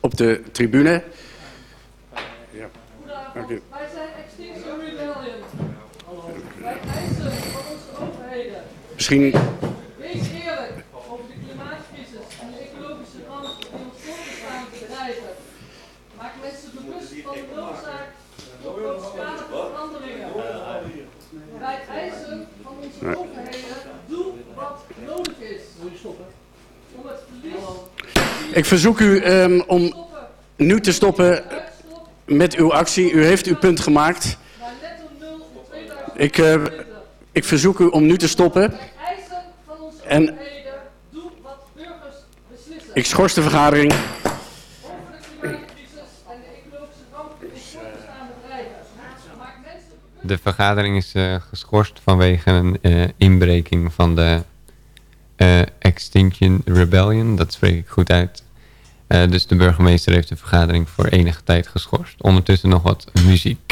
op de tribune. Ja. dank u. Wij zijn Extinction Rebellion. Wij eisen van onze overheden. Misschien Wees eerlijk over de klimaatcrisis en de ecologische ramp die ons voortbestaande bedrijven. Maak mensen bewust van de noodzaak tot grootschalige veranderingen. Wij eisen van onze overheden, doe wat nodig is. Verlies ik verzoek u ehm, om nu te stoppen met uw actie. U heeft uw punt gemaakt. naar netto nul in 2020. Ik, eh, ik verzoek u om nu te stoppen. En-. Ik schors de vergadering. De vergadering is eh, geschorst vanwege een eh, inbreking van de Extinction Rebellion. Dat spreek ik goed uit. Eh, dus de burgemeester heeft de vergadering voor enige tijd geschorst. Ondertussen nog wat muziek.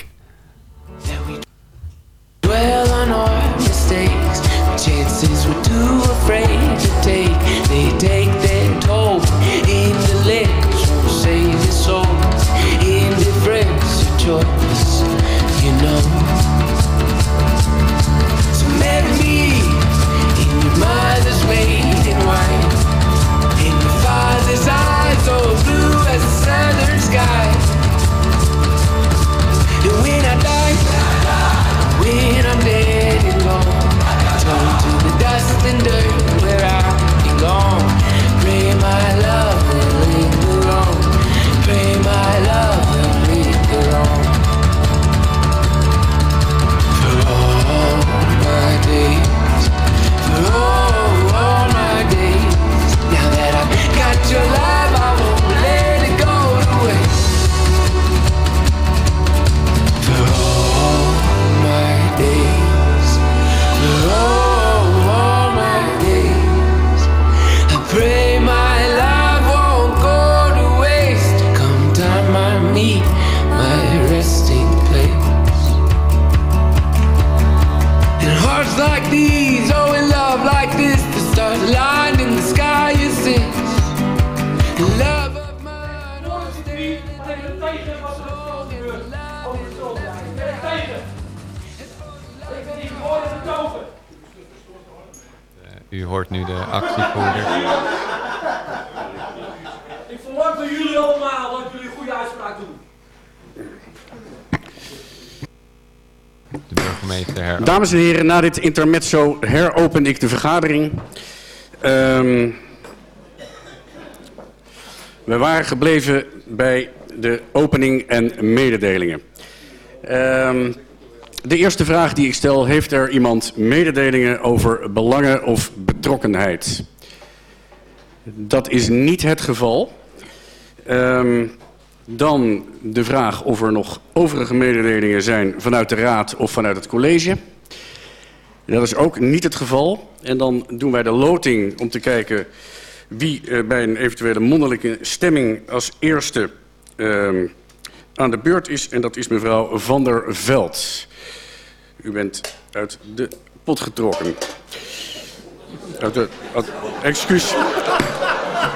Nu de actievoerder. Ik verlang van jullie allemaal dat jullie een goede uitspraak doen. De burgemeester her. Dames en heren, na dit intermezzo heropen ik de vergadering. Ehm, we waren gebleven bij de opening en mededelingen. Ehm, de eerste vraag die ik stel, heeft er iemand mededelingen over belangen of betrokkenheid? Dat is niet het geval. Ehm, dan de vraag of er nog overige mededelingen zijn vanuit de raad of vanuit het college. Dat is ook niet het geval. En dan doen wij de loting om te kijken wie bij een eventuele mondelinge stemming als eerste ehm, aan de beurt is. En dat is mevrouw Van der Veld. U bent uit de pot getrokken. Uit de, uit- excuus.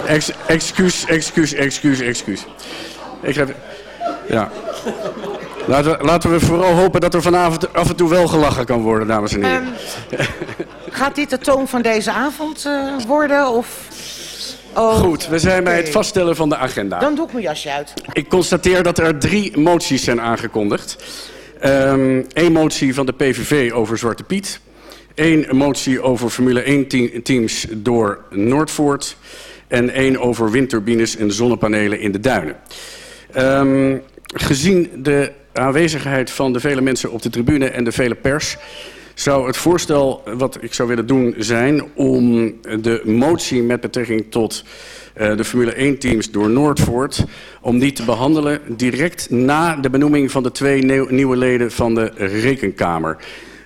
Ex, excuus, excuus, excuus, excuus. Ik heb... Ja. Laten we, laten we vooral hopen dat er vanavond af en toe wel gelachen kan worden, dames en heren. Ehm, gaat dit de toon van deze avond eh, worden? Of... Oh, Goed, we zijn bij het vaststellen van de agenda. Dan doe ik mijn jasje uit. Ik constateer dat er drie moties zijn aangekondigd. Eén motie van de PVV over Zwarte Piet. Eén motie over Formule 1 te- teams door Noordvoort. En één over windturbines en zonnepanelen in de duinen. Ehm, gezien de aanwezigheid van de vele mensen op de tribune en de vele pers... zou het voorstel wat ik zou willen doen zijn om de motie met betrekking tot de Formule 1 teams door Noordvoort, om die te behandelen direct na de benoeming van de twee nieuw, nieuwe leden van de Rekenkamer.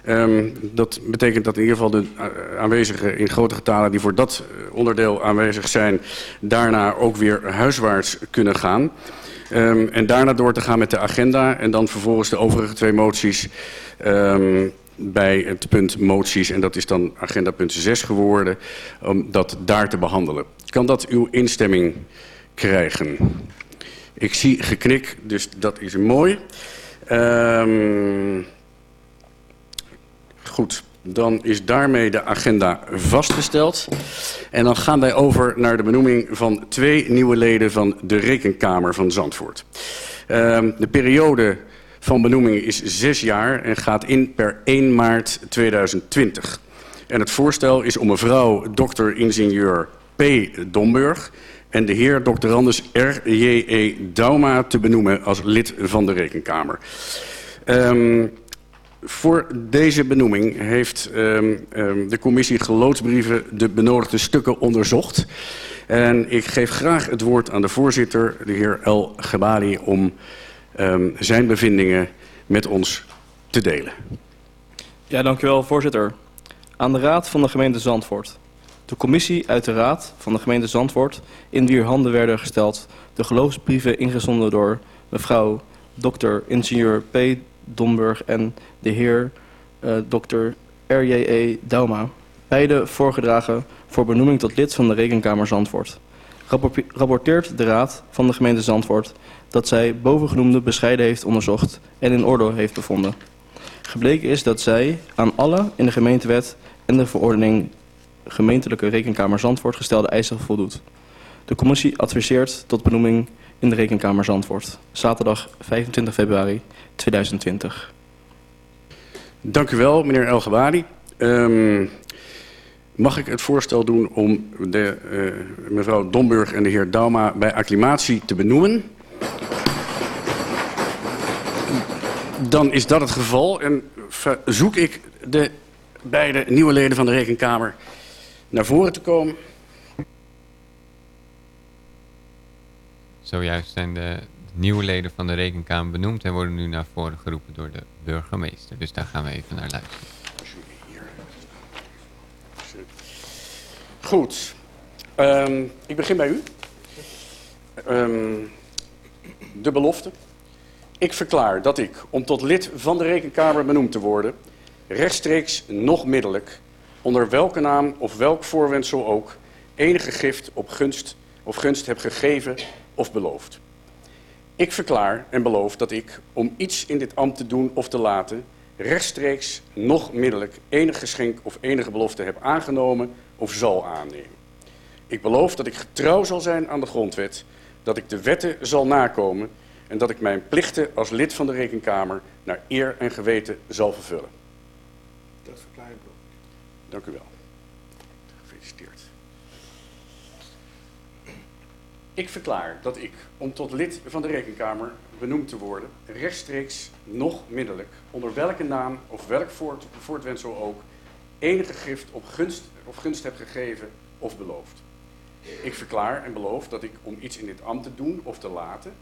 Um, dat betekent dat in ieder geval de uh, aanwezigen in grote getalen die voor dat onderdeel aanwezig zijn, daarna ook weer huiswaarts kunnen gaan. Um, en daarna door te gaan met de agenda en dan vervolgens de overige twee moties um, bij het punt moties, en dat is dan agenda punt 6 geworden, om dat daar te behandelen. Kan dat uw instemming krijgen? Ik zie geknik, dus dat is mooi. Um, goed, dan is daarmee de agenda vastgesteld. En dan gaan wij over naar de benoeming van twee nieuwe leden van de Rekenkamer van Zandvoort. Um, de periode van benoeming is zes jaar en gaat in per 1 maart 2020. En het voorstel is om mevrouw dokter-ingenieur P. Domburg en de heer doctorandus R.J.E. Dauma te benoemen als lid van de Rekenkamer. Um, voor deze benoeming heeft um, um, de commissie geloodsbrieven de benodigde stukken onderzocht. En ik geef graag het woord aan de voorzitter, de heer El Gebali, om zijn bevindingen met ons te delen. Ja, dank u wel, voorzitter. Aan de Raad van de gemeente Zandvoort. De commissie uit de Raad van de gemeente Zandvoort, in wier handen werden gesteld de geloofsbrieven ingezonden door mevrouw Dr. ingenieur P. Domburg en de heer uh, Dr. R.J.E. Dauma, beide voorgedragen voor benoeming tot lid van de Rekenkamer Zandvoort. Rapporteert de Raad van de gemeente Zandvoort dat zij bovengenoemde bescheiden heeft onderzocht en in orde heeft bevonden. Gebleken is dat zij aan alle in de gemeentewet en de verordening gemeentelijke rekenkamer Zandvoort gestelde eisen voldoet. De commissie adviseert tot benoeming in de rekenkamer Zandvoort. Zaterdag 25 februari 2020. Dank u wel, meneer Elgebari. Um, mag ik het voorstel doen om de, uh, mevrouw Domburg en de heer Dauma bij acclimatie te benoemen? Dan is dat het geval en verzoek ik de beide nieuwe leden van de Rekenkamer naar voren te komen. Zojuist zijn de nieuwe leden van de Rekenkamer benoemd en worden nu naar voren geroepen door de burgemeester. Dus daar gaan we even naar luisteren. Goed. Um, ik begin bij u. Um, de belofte. Ik verklaar dat ik, om tot lid van de Rekenkamer benoemd te worden, rechtstreeks nog middelijk, onder welke naam of welk voorwendsel ook, enige gift op gunst of gunst heb gegeven of beloofd. Ik verklaar en beloof dat ik, om iets in dit ambt te doen of te laten, rechtstreeks nog middelijk enig geschenk of enige belofte heb aangenomen of zal aannemen. Ik beloof dat ik getrouw zal zijn aan de grondwet, dat ik de wetten zal nakomen en dat ik mijn plichten als lid van de Rekenkamer naar eer en geweten zal vervullen. Dat verklaar ik ook. Dank u wel. Gefeliciteerd. Ik verklaar dat ik, om tot lid van de Rekenkamer benoemd te worden, rechtstreeks nog middelijk, onder welke naam of welk voort, voortwensel ook, enige gift op gunst of gunst heb gegeven of beloofd. Ik verklaar en beloof dat ik, om iets in dit ambt te doen of te laten,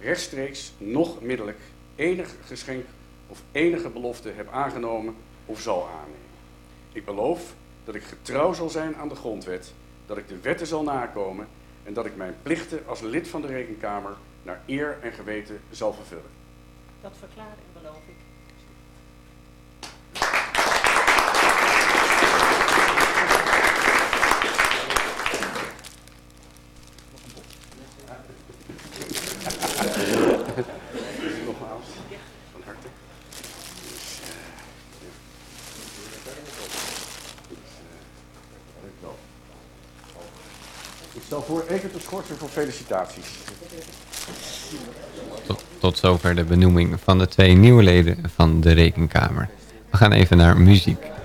rechtstreeks nog middelijk enig geschenk of enige belofte heb aangenomen of zal aannemen. Ik beloof dat ik getrouw zal zijn aan de grondwet, dat ik de wetten zal nakomen en dat ik mijn plichten als lid van de Rekenkamer naar eer en geweten zal vervullen. Dat verklaar ik. Voor even te schorsen voor felicitaties. Tot, tot zover de benoeming van de twee nieuwe leden van de Rekenkamer. We gaan even naar muziek.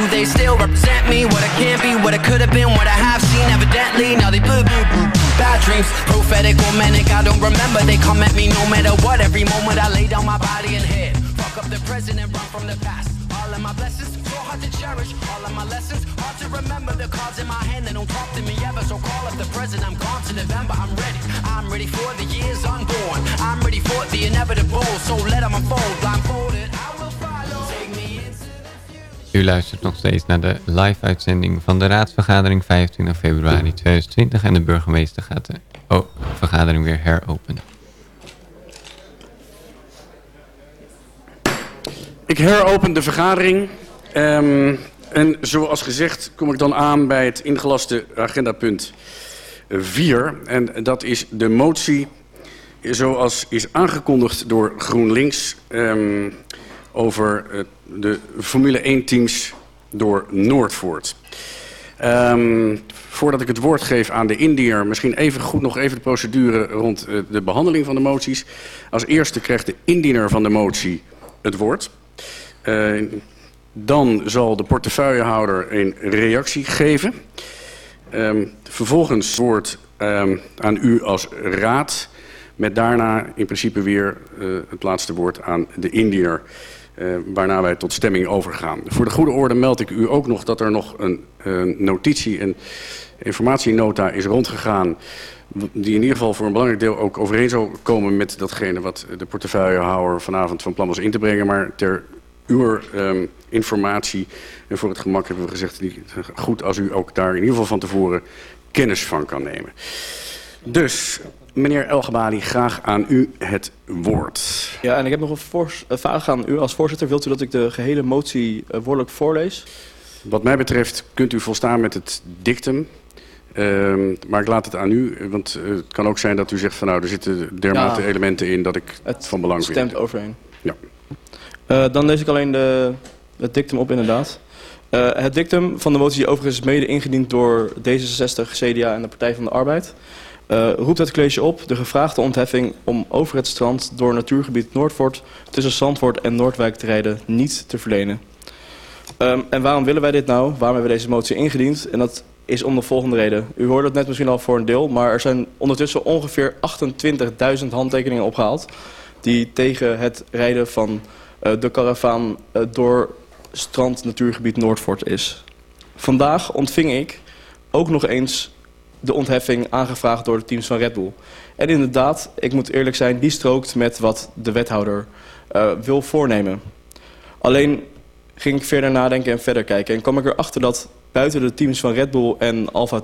Do they still represent me? What I can't be, what I could have been, what I have seen. Evidently, now they blue, blue, blue. Bad dreams, prophetic or manic. I don't remember. They come at me no matter what. Every moment I lay down my body and head. Fuck up the present and run from the past. All of my blessings, so hard to cherish. All of my lessons, hard to remember. The cards in my hand, they don't talk to me ever. So call up the present. I'm gone to November. I'm ready. I'm ready for the years unborn. I'm ready for the inevitable. So let them unfold. Blindfolded, U luistert nog steeds naar de live-uitzending van de raadsvergadering 25 februari 2020 en de burgemeester gaat de oh, vergadering weer heropenen. Ik heropen de vergadering. Ehm, en zoals gezegd kom ik dan aan bij het ingelaste agendapunt 4. En dat is de motie zoals is aangekondigd door GroenLinks... ehm, over eh, de Formule 1 teams door Noordvoort. Ehm, voordat ik het woord geef aan de Indiër, misschien even goed nog even de procedure rond eh, de behandeling van de moties. Als eerste krijgt de indiener van de motie het woord. Eh, dan zal de portefeuillehouder een reactie geven. Ehm, vervolgens woord ehm, aan u als raad. Met daarna in principe weer het laatste woord aan de Indiër. Eh, waarna wij tot stemming overgaan. Voor de goede orde meld ik u ook nog dat er nog een eh, notitie, een informatienota is rondgegaan. Die in ieder geval voor een belangrijk deel ook overeen zou komen met datgene wat de portefeuillehouder vanavond van plan was in te brengen. Maar ter uw ehm, informatie en voor het gemak hebben we gezegd, goed als u ook daar in ieder geval van tevoren kennis van kan nemen. Dus, meneer Elgebali, graag aan u het woord. Ja, en ik heb nog een, vraag aan u als voorzitter. Wilt u dat ik de gehele motie eh, woordelijk voorlees? Wat mij betreft kunt u volstaan met het dictum. Ehm, maar ik laat het aan u, want eh, het kan ook zijn dat u zegt van nou, er zitten dermate Ja. elementen in dat ik het Het van belang stemt vind. overeen. Ja. Eh, dan lees ik alleen de, het dictum op, inderdaad. Het dictum van de motie, die overigens is mede ingediend door D66, CDA en de Partij van de Arbeid, eh, roept het college op de gevraagde ontheffing om over het strand door natuurgebied Noordvoort tussen Zandvoort en Noordwijk te rijden niet te verlenen. Ehm, en waarom willen wij dit nou? Waarom hebben we deze motie ingediend? En dat is om de volgende reden. U hoorde het net misschien al voor een deel, maar er zijn ondertussen ongeveer 28.000 handtekeningen opgehaald die tegen het rijden van eh, de karavaan eh, door strand natuurgebied Noordvoort is. Vandaag ontving ik ook nog eens de ontheffing aangevraagd door de teams van Red Bull. En inderdaad, ik moet eerlijk zijn, die strookt met wat de wethouder eh, wil voornemen. Alleen ging ik verder nadenken en verder kijken. En kwam ik erachter dat buiten de teams van Red Bull en Alfa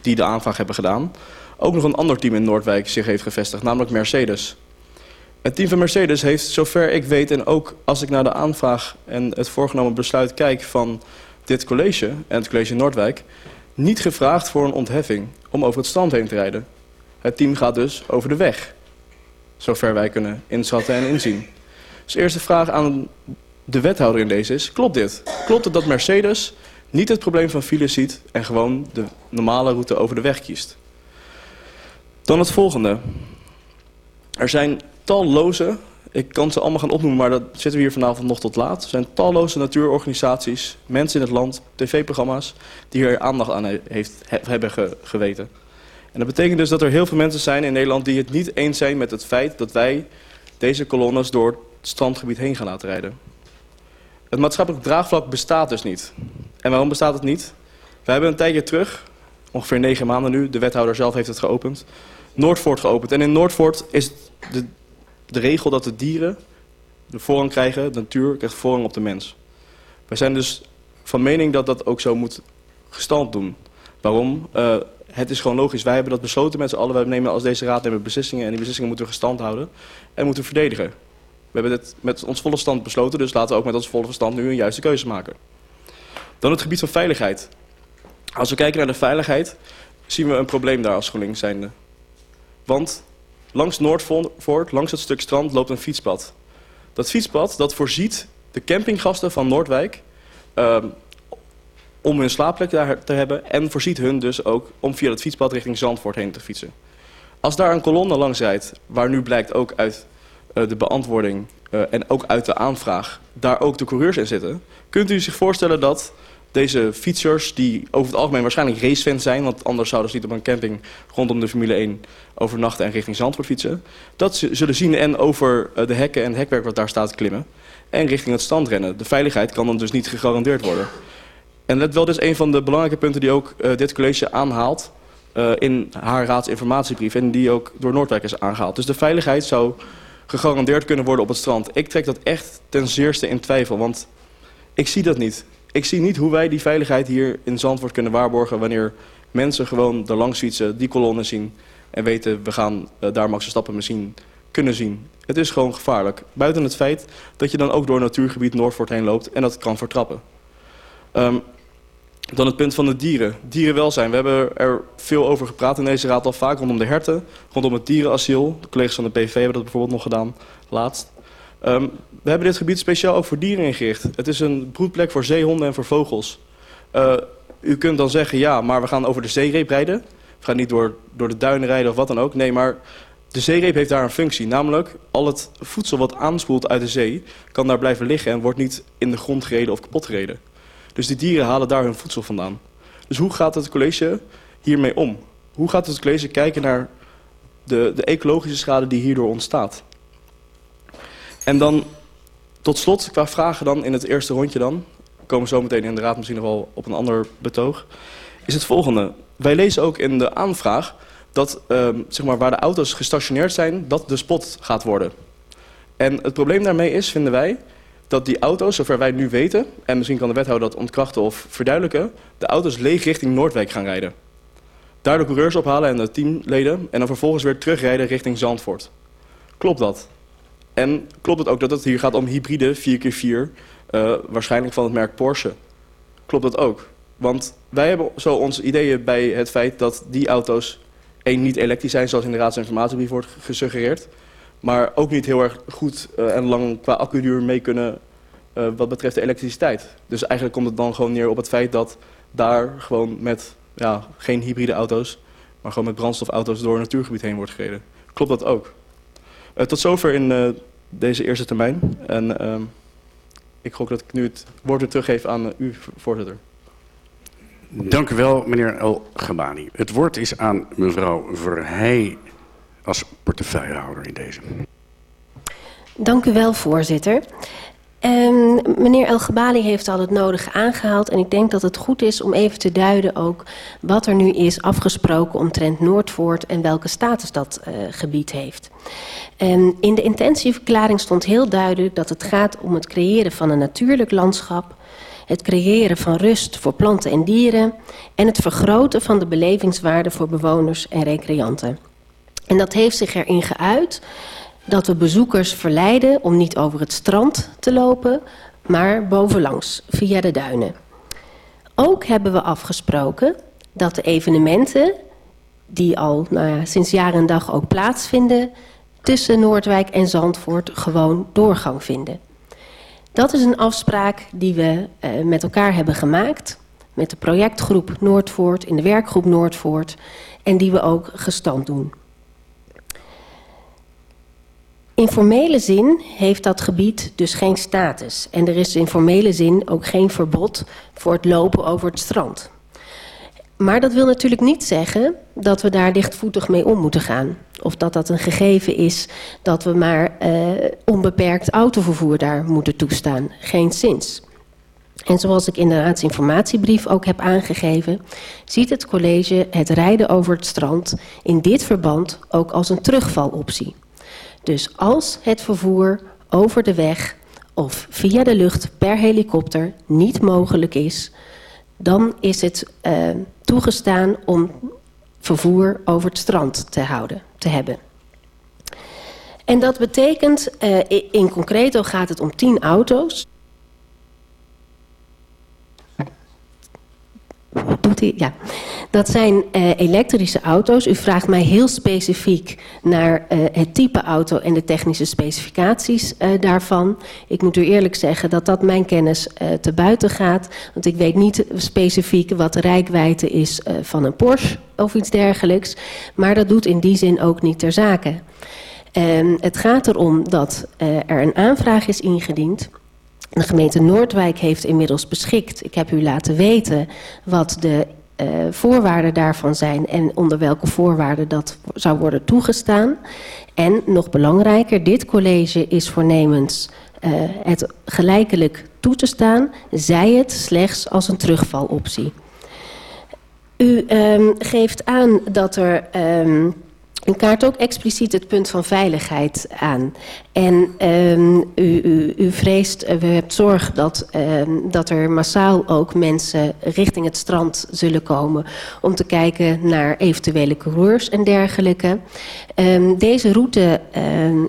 die de aanvraag hebben gedaan, ook nog een ander team in Noordwijk zich heeft gevestigd, namelijk Mercedes. Het team van Mercedes heeft, zover ik weet, en ook als ik naar de aanvraag en het voorgenomen besluit kijk van dit college en het college Noordwijk, niet gevraagd voor een ontheffing om over het strand heen te rijden. Het team gaat dus over de weg, zover wij kunnen inschatten en inzien. Dus eerste vraag aan de wethouder in deze is, klopt dit? Klopt het dat Mercedes niet het probleem van files ziet en gewoon de normale route over de weg kiest? Dan het volgende. Er zijn talloze, ik kan ze allemaal gaan opnoemen, maar dat zitten we hier vanavond nog tot laat. Er zijn talloze natuurorganisaties, mensen in het land, tv-programma's, die hier aandacht aan he- heeft, he- hebben ge- geweten. En dat betekent dus dat er heel veel mensen zijn in Nederland die het niet eens zijn met het feit dat wij deze kolonnes door het strandgebied heen gaan laten rijden. Het maatschappelijk draagvlak bestaat dus niet. En waarom bestaat het niet? We hebben een tijdje terug, ongeveer negen maanden nu, de wethouder zelf heeft het geopend, Noordvoort geopend. En in Noordvoort is de, de regel dat de dieren de voorrang krijgen, de natuur krijgt voorrang op de mens. Wij zijn dus van mening dat dat ook zo moet gestand doen. Waarom? Uh, het is gewoon logisch. Wij hebben dat besloten met z'n allen. Wij nemen als deze raad nemen beslissingen en die beslissingen moeten we gestand houden en moeten we verdedigen. We hebben dit met ons volle stand besloten, dus laten we ook met ons volle verstand nu een juiste keuze maken. Dan het gebied van veiligheid. Als we kijken naar de veiligheid, zien we een probleem daar als GroenLinks zijnde. Want langs Noordvoort, langs het stuk strand, loopt een fietspad. Dat fietspad dat voorziet de campinggasten van Noordwijk uh, om hun slaapplek daar te hebben... en voorziet hun dus ook om via het fietspad richting Zandvoort heen te fietsen. Als daar een kolonne langs rijdt, waar nu blijkt ook uit uh, de beantwoording... Uh, en ook uit de aanvraag, daar ook de coureurs in zitten... kunt u zich voorstellen dat deze fietsers, die over het algemeen waarschijnlijk racefans zijn... want anders zouden ze niet op een camping rondom de Formule 1 overnachten en richting Zandvoort fietsen... dat zullen zien en over uh, de hekken en het hekwerk wat daar staat klimmen... en richting het stand rennen. De veiligheid kan dan dus niet gegarandeerd worden. En let wel, is een van de belangrijke punten die ook uh, dit college aanhaalt... Uh, in haar raadsinformatiebrief en die ook door Noordwijk is aangehaald. Dus de veiligheid zou gegarandeerd kunnen worden op het strand. Ik trek dat echt ten zeerste in twijfel, want ik zie dat niet ik zie niet hoe wij die veiligheid hier in Zandvoort kunnen waarborgen... wanneer mensen gewoon er langs fietsen, die kolonnen zien... en weten, we gaan uh, daar Max Verstappen misschien kunnen zien. Het is gewoon gevaarlijk. Buiten het feit dat je dan ook door natuurgebied Noordvoort heen loopt... en dat kan vertrappen. Um, dan het punt van de dieren. Dierenwelzijn. We hebben er veel over gepraat in deze raad al vaak rondom de herten. Rondom het dierenasiel. De collega's van de PV hebben dat bijvoorbeeld nog gedaan laatst. Um, we hebben dit gebied speciaal ook voor dieren ingericht. Het is een broedplek voor zeehonden en voor vogels. Uh, u kunt dan zeggen, ja, maar we gaan over de zeereep rijden. We gaan niet door, door de duinen rijden of wat dan ook. Nee, maar de zeereep heeft daar een functie. Namelijk, al het voedsel wat aanspoelt uit de zee... kan daar blijven liggen en wordt niet in de grond gereden of kapot gereden. Dus die dieren halen daar hun voedsel vandaan. Dus hoe gaat het college hiermee om? Hoe gaat het college kijken naar de, de ecologische schade die hierdoor ontstaat? En dan tot slot, qua vragen dan in het eerste rondje dan... we komen zo meteen in de raad misschien nog wel op een ander betoog... is het volgende. Wij lezen ook in de aanvraag dat um, zeg maar, waar de auto's gestationeerd zijn... dat de spot gaat worden. En het probleem daarmee is, vinden wij... dat die auto's, zover wij nu weten... en misschien kan de wethouder dat ontkrachten of verduidelijken... de auto's leeg richting Noordwijk gaan rijden. Daar de coureurs ophalen en de teamleden... en dan vervolgens weer terugrijden richting Zandvoort. Klopt dat? En klopt het ook dat het hier gaat om hybride 4x4, uh, waarschijnlijk van het merk Porsche? Klopt dat ook? Want wij hebben zo ons ideeën bij het feit dat die auto's één niet elektrisch zijn, zoals in de raadsinformatiebrief wordt gesuggereerd, maar ook niet heel erg goed uh, en lang qua accuduur mee kunnen uh, wat betreft de elektriciteit. Dus eigenlijk komt het dan gewoon neer op het feit dat daar gewoon met ja, geen hybride auto's, maar gewoon met brandstofauto's door een natuurgebied heen wordt gereden. Klopt dat ook? Uh, tot zover in uh, deze eerste termijn. En uh, ik gok dat ik nu het woord weer teruggeef aan u, voorzitter. Dank u wel, meneer El Gabani. Het woord is aan mevrouw Verheij als portefeuillehouder in deze. Dank u wel, voorzitter. Um, meneer El Gebali heeft al het nodige aangehaald en ik denk dat het goed is om even te duiden ook wat er nu is afgesproken omtrent Noordvoort en welke status dat uh, gebied heeft. Um, in de intentieverklaring stond heel duidelijk dat het gaat om het creëren van een natuurlijk landschap, het creëren van rust voor planten en dieren en het vergroten van de belevingswaarde voor bewoners en recreanten. En dat heeft zich erin geuit dat we bezoekers verleiden om niet over het strand te lopen, maar bovenlangs, via de duinen. Ook hebben we afgesproken dat de evenementen, die al nou ja, sinds jaar en dag ook plaatsvinden, tussen Noordwijk en Zandvoort gewoon doorgang vinden. Dat is een afspraak die we uh, met elkaar hebben gemaakt, met de projectgroep Noordvoort, in de werkgroep Noordvoort, en die we ook gestand doen. In formele zin heeft dat gebied dus geen status. En er is in formele zin ook geen verbod voor het lopen over het strand. Maar dat wil natuurlijk niet zeggen dat we daar lichtvoetig mee om moeten gaan. Of dat dat een gegeven is dat we maar eh, onbeperkt autovervoer daar moeten toestaan. Geen zins. En zoals ik in de raadsinformatiebrief ook heb aangegeven, ziet het college het rijden over het strand in dit verband ook als een terugvaloptie. Dus als het vervoer over de weg of via de lucht per helikopter niet mogelijk is, dan is het uh, toegestaan om vervoer over het strand te houden, te hebben. En dat betekent, uh, in concreto gaat het om 10 auto's. Ja. Dat zijn uh, elektrische auto's. U vraagt mij heel specifiek naar uh, het type auto en de technische specificaties uh, daarvan. Ik moet u eerlijk zeggen dat dat mijn kennis te buiten gaat. Want ik weet niet specifiek wat de rijkwijde is van een Porsche of iets dergelijks. Maar dat doet in die zin ook niet ter zake. Ehm, het gaat erom dat er een aanvraag is ingediend de gemeente Noordwijk heeft inmiddels beschikt. Ik heb u laten weten wat de uh, voorwaarden daarvan zijn en onder welke voorwaarden dat zou worden toegestaan. En nog belangrijker, dit college is voornemens uh, het gelijkelijk toe te staan, zij het slechts als een terugvaloptie. U um, geeft aan dat er. Um, u kaart ook expliciet het punt van veiligheid aan. En um, u, u, u, vreest, u hebt zorg dat, um, dat er massaal ook mensen richting het strand zullen komen... om te kijken naar eventuele coureurs en dergelijke. Um, deze route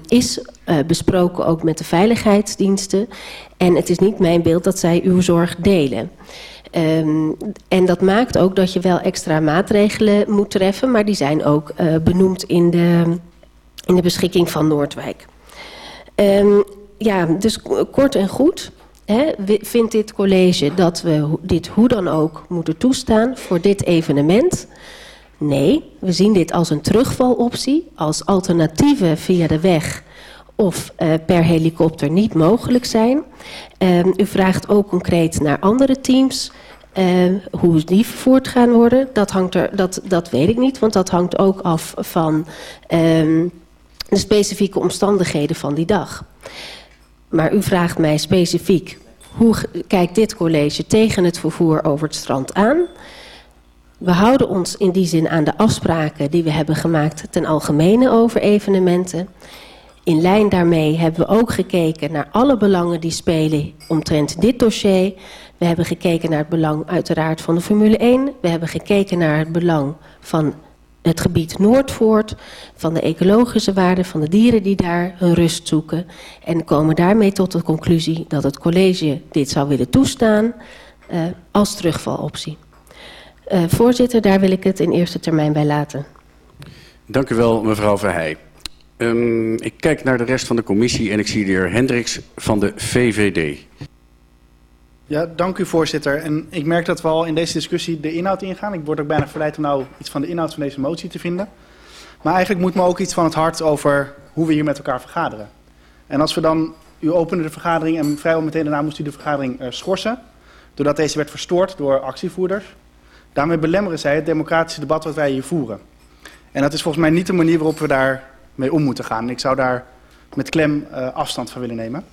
is uh, besproken ook met de veiligheidsdiensten. En het is niet mijn beeld dat zij uw zorg delen. Um, en dat maakt ook dat je wel extra maatregelen moet treffen, maar die zijn ook uh, benoemd in de, in de beschikking van Noordwijk. Um, ja, dus kort en goed hè, vindt dit college dat we dit hoe dan ook moeten toestaan voor dit evenement. Nee, we zien dit als een terugvaloptie, als alternatieven via de weg of uh, per helikopter niet mogelijk zijn. Um, u vraagt ook concreet naar andere teams. Uh, hoe die vervoerd gaan worden, dat, hangt er, dat, dat weet ik niet. Want dat hangt ook af van um, de specifieke omstandigheden van die dag. Maar u vraagt mij specifiek, hoe kijkt dit college tegen het vervoer over het strand aan? We houden ons in die zin aan de afspraken die we hebben gemaakt ten algemene over evenementen. In lijn daarmee hebben we ook gekeken naar alle belangen die spelen omtrent dit dossier. We hebben gekeken naar het belang uiteraard van de Formule 1. We hebben gekeken naar het belang van het gebied Noordvoort, van de ecologische waarde van de dieren die daar hun rust zoeken. En komen daarmee tot de conclusie dat het college dit zou willen toestaan uh, als terugvaloptie. Uh, voorzitter, daar wil ik het in eerste termijn bij laten. Dank u wel, mevrouw Verheij. Um, ik kijk naar de rest van de commissie en ik zie de heer Hendricks van de VVD. Ja, dank u voorzitter. En ik merk dat we al in deze discussie de inhoud ingaan. Ik word ook bijna verleid om nou iets van de inhoud van deze motie te vinden. Maar eigenlijk moet me ook iets van het hart over hoe we hier met elkaar vergaderen. En als we dan, u opende de vergadering en vrijwel meteen daarna moest u de vergadering uh, schorsen. Doordat deze werd verstoord door actievoerders. Daarmee belemmeren zij het democratische debat wat wij hier voeren. En dat is volgens mij niet de manier waarop we daar mee om moeten gaan. Ik zou daar met klem uh, afstand van willen nemen.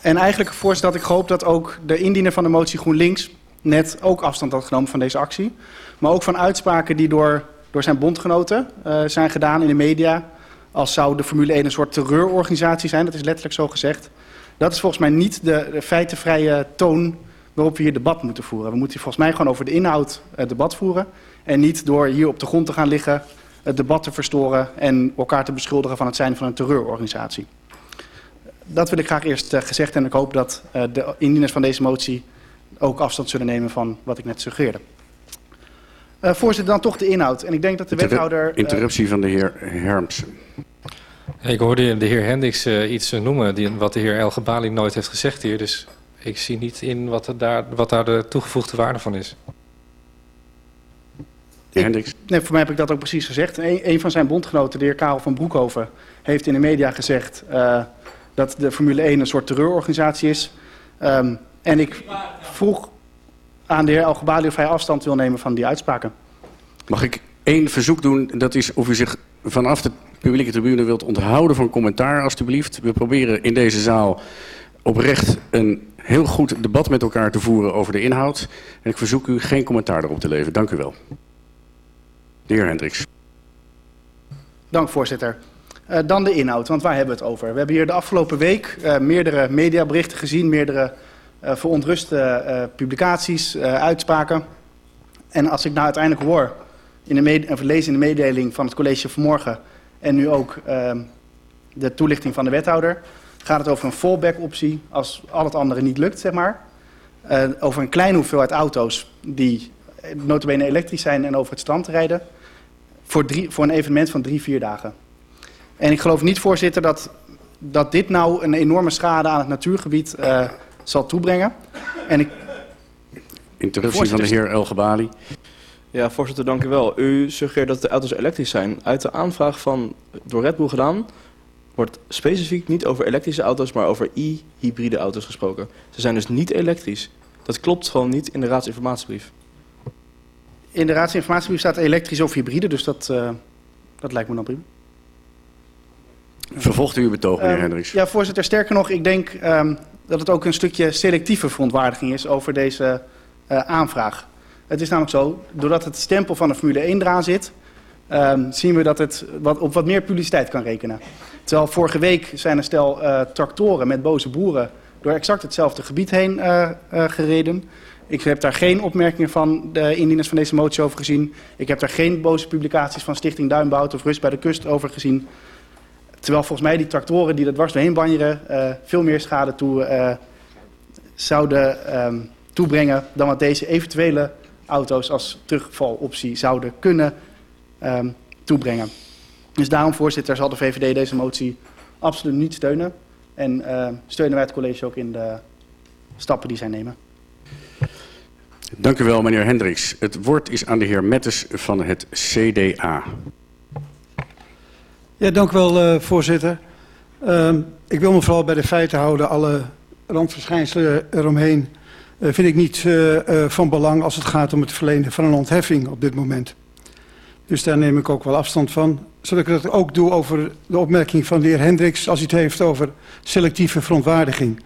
En eigenlijk, voorzitter, dat ik hoop dat ook de indiener van de motie GroenLinks net ook afstand had genomen van deze actie. Maar ook van uitspraken die door, door zijn bondgenoten uh, zijn gedaan in de media. Als zou de Formule 1 een soort terreurorganisatie zijn, dat is letterlijk zo gezegd. Dat is volgens mij niet de, de feitenvrije toon waarop we hier debat moeten voeren. We moeten volgens mij gewoon over de inhoud uh, debat voeren. En niet door hier op de grond te gaan liggen, het debat te verstoren en elkaar te beschuldigen van het zijn van een terreurorganisatie dat wil ik graag eerst uh, gezegd en ik hoop dat uh, de indieners van deze motie ook afstand zullen nemen van wat ik net suggereerde. Uh, voorzitter, dan toch de inhoud. En ik denk dat de wethouder... Interruptie van de heer Hermsen. Ik hoorde de heer Hendricks uh, iets noemen die, wat de heer El Gebali nooit heeft gezegd hier. Dus ik zie niet in wat, er daar, wat daar de toegevoegde waarde van is. Hendricks. Nee, voor mij heb ik dat ook precies gezegd. Een, een van zijn bondgenoten, de heer Karel van Broekhoven, heeft in de media gezegd... Uh, dat de Formule 1 een soort terreurorganisatie is. Um, en ik vroeg aan de heer Algebali of hij afstand wil nemen van die uitspraken. Mag ik één verzoek doen. Dat is of u zich vanaf de publieke tribune wilt onthouden van commentaar, alstublieft. We proberen in deze zaal oprecht een heel goed debat met elkaar te voeren over de inhoud. En ik verzoek u geen commentaar erop te leveren. Dank u wel. De heer Hendricks. Dank, voorzitter. Uh, dan de inhoud, want waar hebben we het over? We hebben hier de afgelopen week uh, meerdere mediaberichten gezien, meerdere uh, verontruste publicaties, uitspraken. En als ik nou uiteindelijk hoor, in de of lees in de mededeling van het college vanmorgen en nu ook ehm, de toelichting van de wethouder, gaat het over een fallback optie als al het andere niet lukt, zeg maar. over een kleine hoeveelheid auto's die notabene elektrisch zijn en over het strand rijden voor, drie, voor een evenement van drie, vier dagen. En ik geloof niet, voorzitter, dat, dat dit nou een enorme schade aan het natuurgebied uh, zal toebrengen. En ik... Interruptie van de heer El Gebali. Ja, voorzitter, dank u wel. U suggereert dat de auto's elektrisch zijn. Uit de aanvraag van door Red Bull gedaan wordt specifiek niet over elektrische auto's, maar over e-hybride auto's gesproken. Ze zijn dus niet elektrisch. Dat klopt gewoon niet in de raadsinformatiebrief. In de raadsinformatiebrief staat elektrisch of hybride, dus dat, uh, dat lijkt me dan prima. Vervolgt u uw betoog, meneer uh, Hendricks? Ja, voorzitter. Sterker nog, ik denk um, dat het ook een stukje selectieve verontwaardiging is over deze uh, aanvraag. Het is namelijk zo, doordat het stempel van de Formule 1 eraan zit, um, zien we dat het wat, op wat meer publiciteit kan rekenen. Terwijl vorige week zijn er stel uh, tractoren met boze boeren door exact hetzelfde gebied heen gereden. Ik heb daar geen opmerkingen van de indieners van deze motie over gezien. Ik heb daar geen boze publicaties van Stichting Duinbouw of Rust bij de Kust over gezien. Terwijl volgens mij die tractoren die er dwars doorheen banjeren uh, veel meer schade toe, uh, zouden um, toebrengen dan wat deze eventuele auto's als terugvaloptie zouden kunnen um, toebrengen. Dus daarom, voorzitter, zal de VVD deze motie absoluut niet steunen. En uh, steunen wij het college ook in de stappen die zij nemen. Dank u wel, meneer Hendricks. Het woord is aan de heer Mettes van het CDA. Ja, dank u wel, uh, voorzitter. Uh, ik wil me vooral bij de feiten houden. Alle randverschijnselen eromheen uh, vind ik niet uh, van belang als het gaat om het verlenen van een ontheffing op dit moment. Dus daar neem ik ook wel afstand van. Zodat ik dat ook doe over de opmerking van de heer Hendricks als hij het heeft over selectieve verontwaardiging.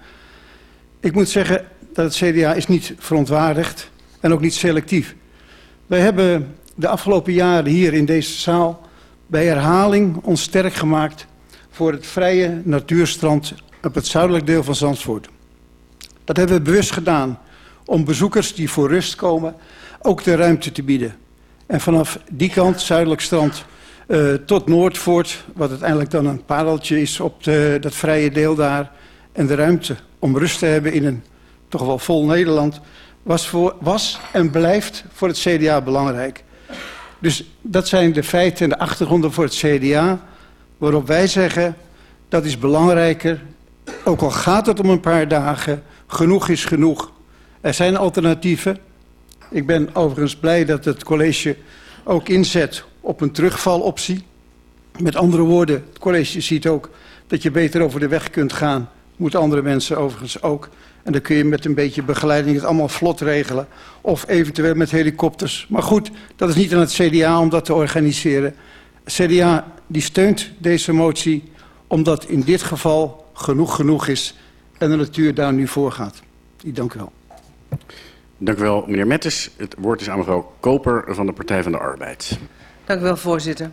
Ik moet zeggen dat het CDA is niet verontwaardigd en ook niet selectief. Wij hebben de afgelopen jaren hier in deze zaal bij herhaling ons sterk gemaakt voor het vrije natuurstrand op het zuidelijk deel van Zandvoort. Dat hebben we bewust gedaan om bezoekers die voor rust komen ook de ruimte te bieden. En vanaf die kant, zuidelijk strand, uh, tot Noordvoort, wat uiteindelijk dan een pareltje is op de, dat vrije deel daar, en de ruimte om rust te hebben in een toch wel vol Nederland, was, was en blijft voor het CDA belangrijk. Dus dat zijn de feiten en de achtergronden voor het CDA, waarop wij zeggen dat is belangrijker, ook al gaat het om een paar dagen, genoeg is genoeg. Er zijn alternatieven. Ik ben overigens blij dat het college ook inzet op een terugvaloptie. Met andere woorden, het college ziet ook dat je beter over de weg kunt gaan. Moeten andere mensen overigens ook. En dan kun je met een beetje begeleiding het allemaal vlot regelen. Of eventueel met helikopters. Maar goed, dat is niet aan het CDA om dat te organiseren. CDA die steunt deze motie omdat in dit geval genoeg genoeg is en de natuur daar nu voor gaat. Ik dank u wel. Dank u wel, meneer Mettes. Het woord is aan mevrouw Koper van de Partij van de Arbeid. Dank u wel, voorzitter.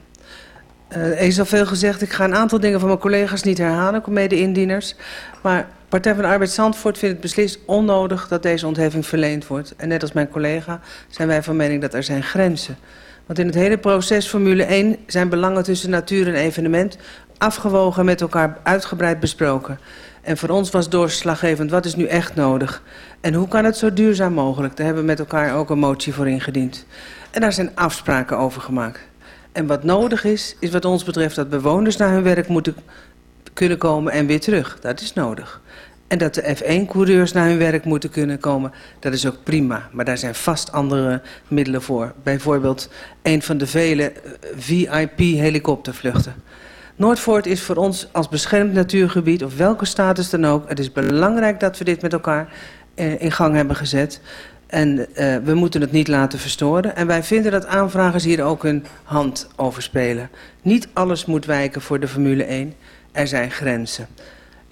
Uh, er is al veel gezegd. Ik ga een aantal dingen van mijn collega's niet herhalen, mede-indieners. Maar Partij van de Arbeid Zandvoort vindt het beslist onnodig dat deze ontheffing verleend wordt. En net als mijn collega zijn wij van mening dat er zijn grenzen. Want in het hele proces Formule 1 zijn belangen tussen natuur en evenement afgewogen met elkaar uitgebreid besproken. En voor ons was doorslaggevend, wat is nu echt nodig? En hoe kan het zo duurzaam mogelijk? Daar hebben we met elkaar ook een motie voor ingediend. En daar zijn afspraken over gemaakt. En wat nodig is, is wat ons betreft dat bewoners naar hun werk moeten kunnen komen en weer terug. Dat is nodig. En dat de F1-coureurs naar hun werk moeten kunnen komen, dat is ook prima. Maar daar zijn vast andere middelen voor. Bijvoorbeeld een van de vele VIP-helikoptervluchten. Noordvoort is voor ons als beschermd natuurgebied, of welke status dan ook... het is belangrijk dat we dit met elkaar in gang hebben gezet. En eh, we moeten het niet laten verstoren. En wij vinden dat aanvragers hier ook hun hand over spelen. Niet alles moet wijken voor de Formule 1. Er zijn grenzen.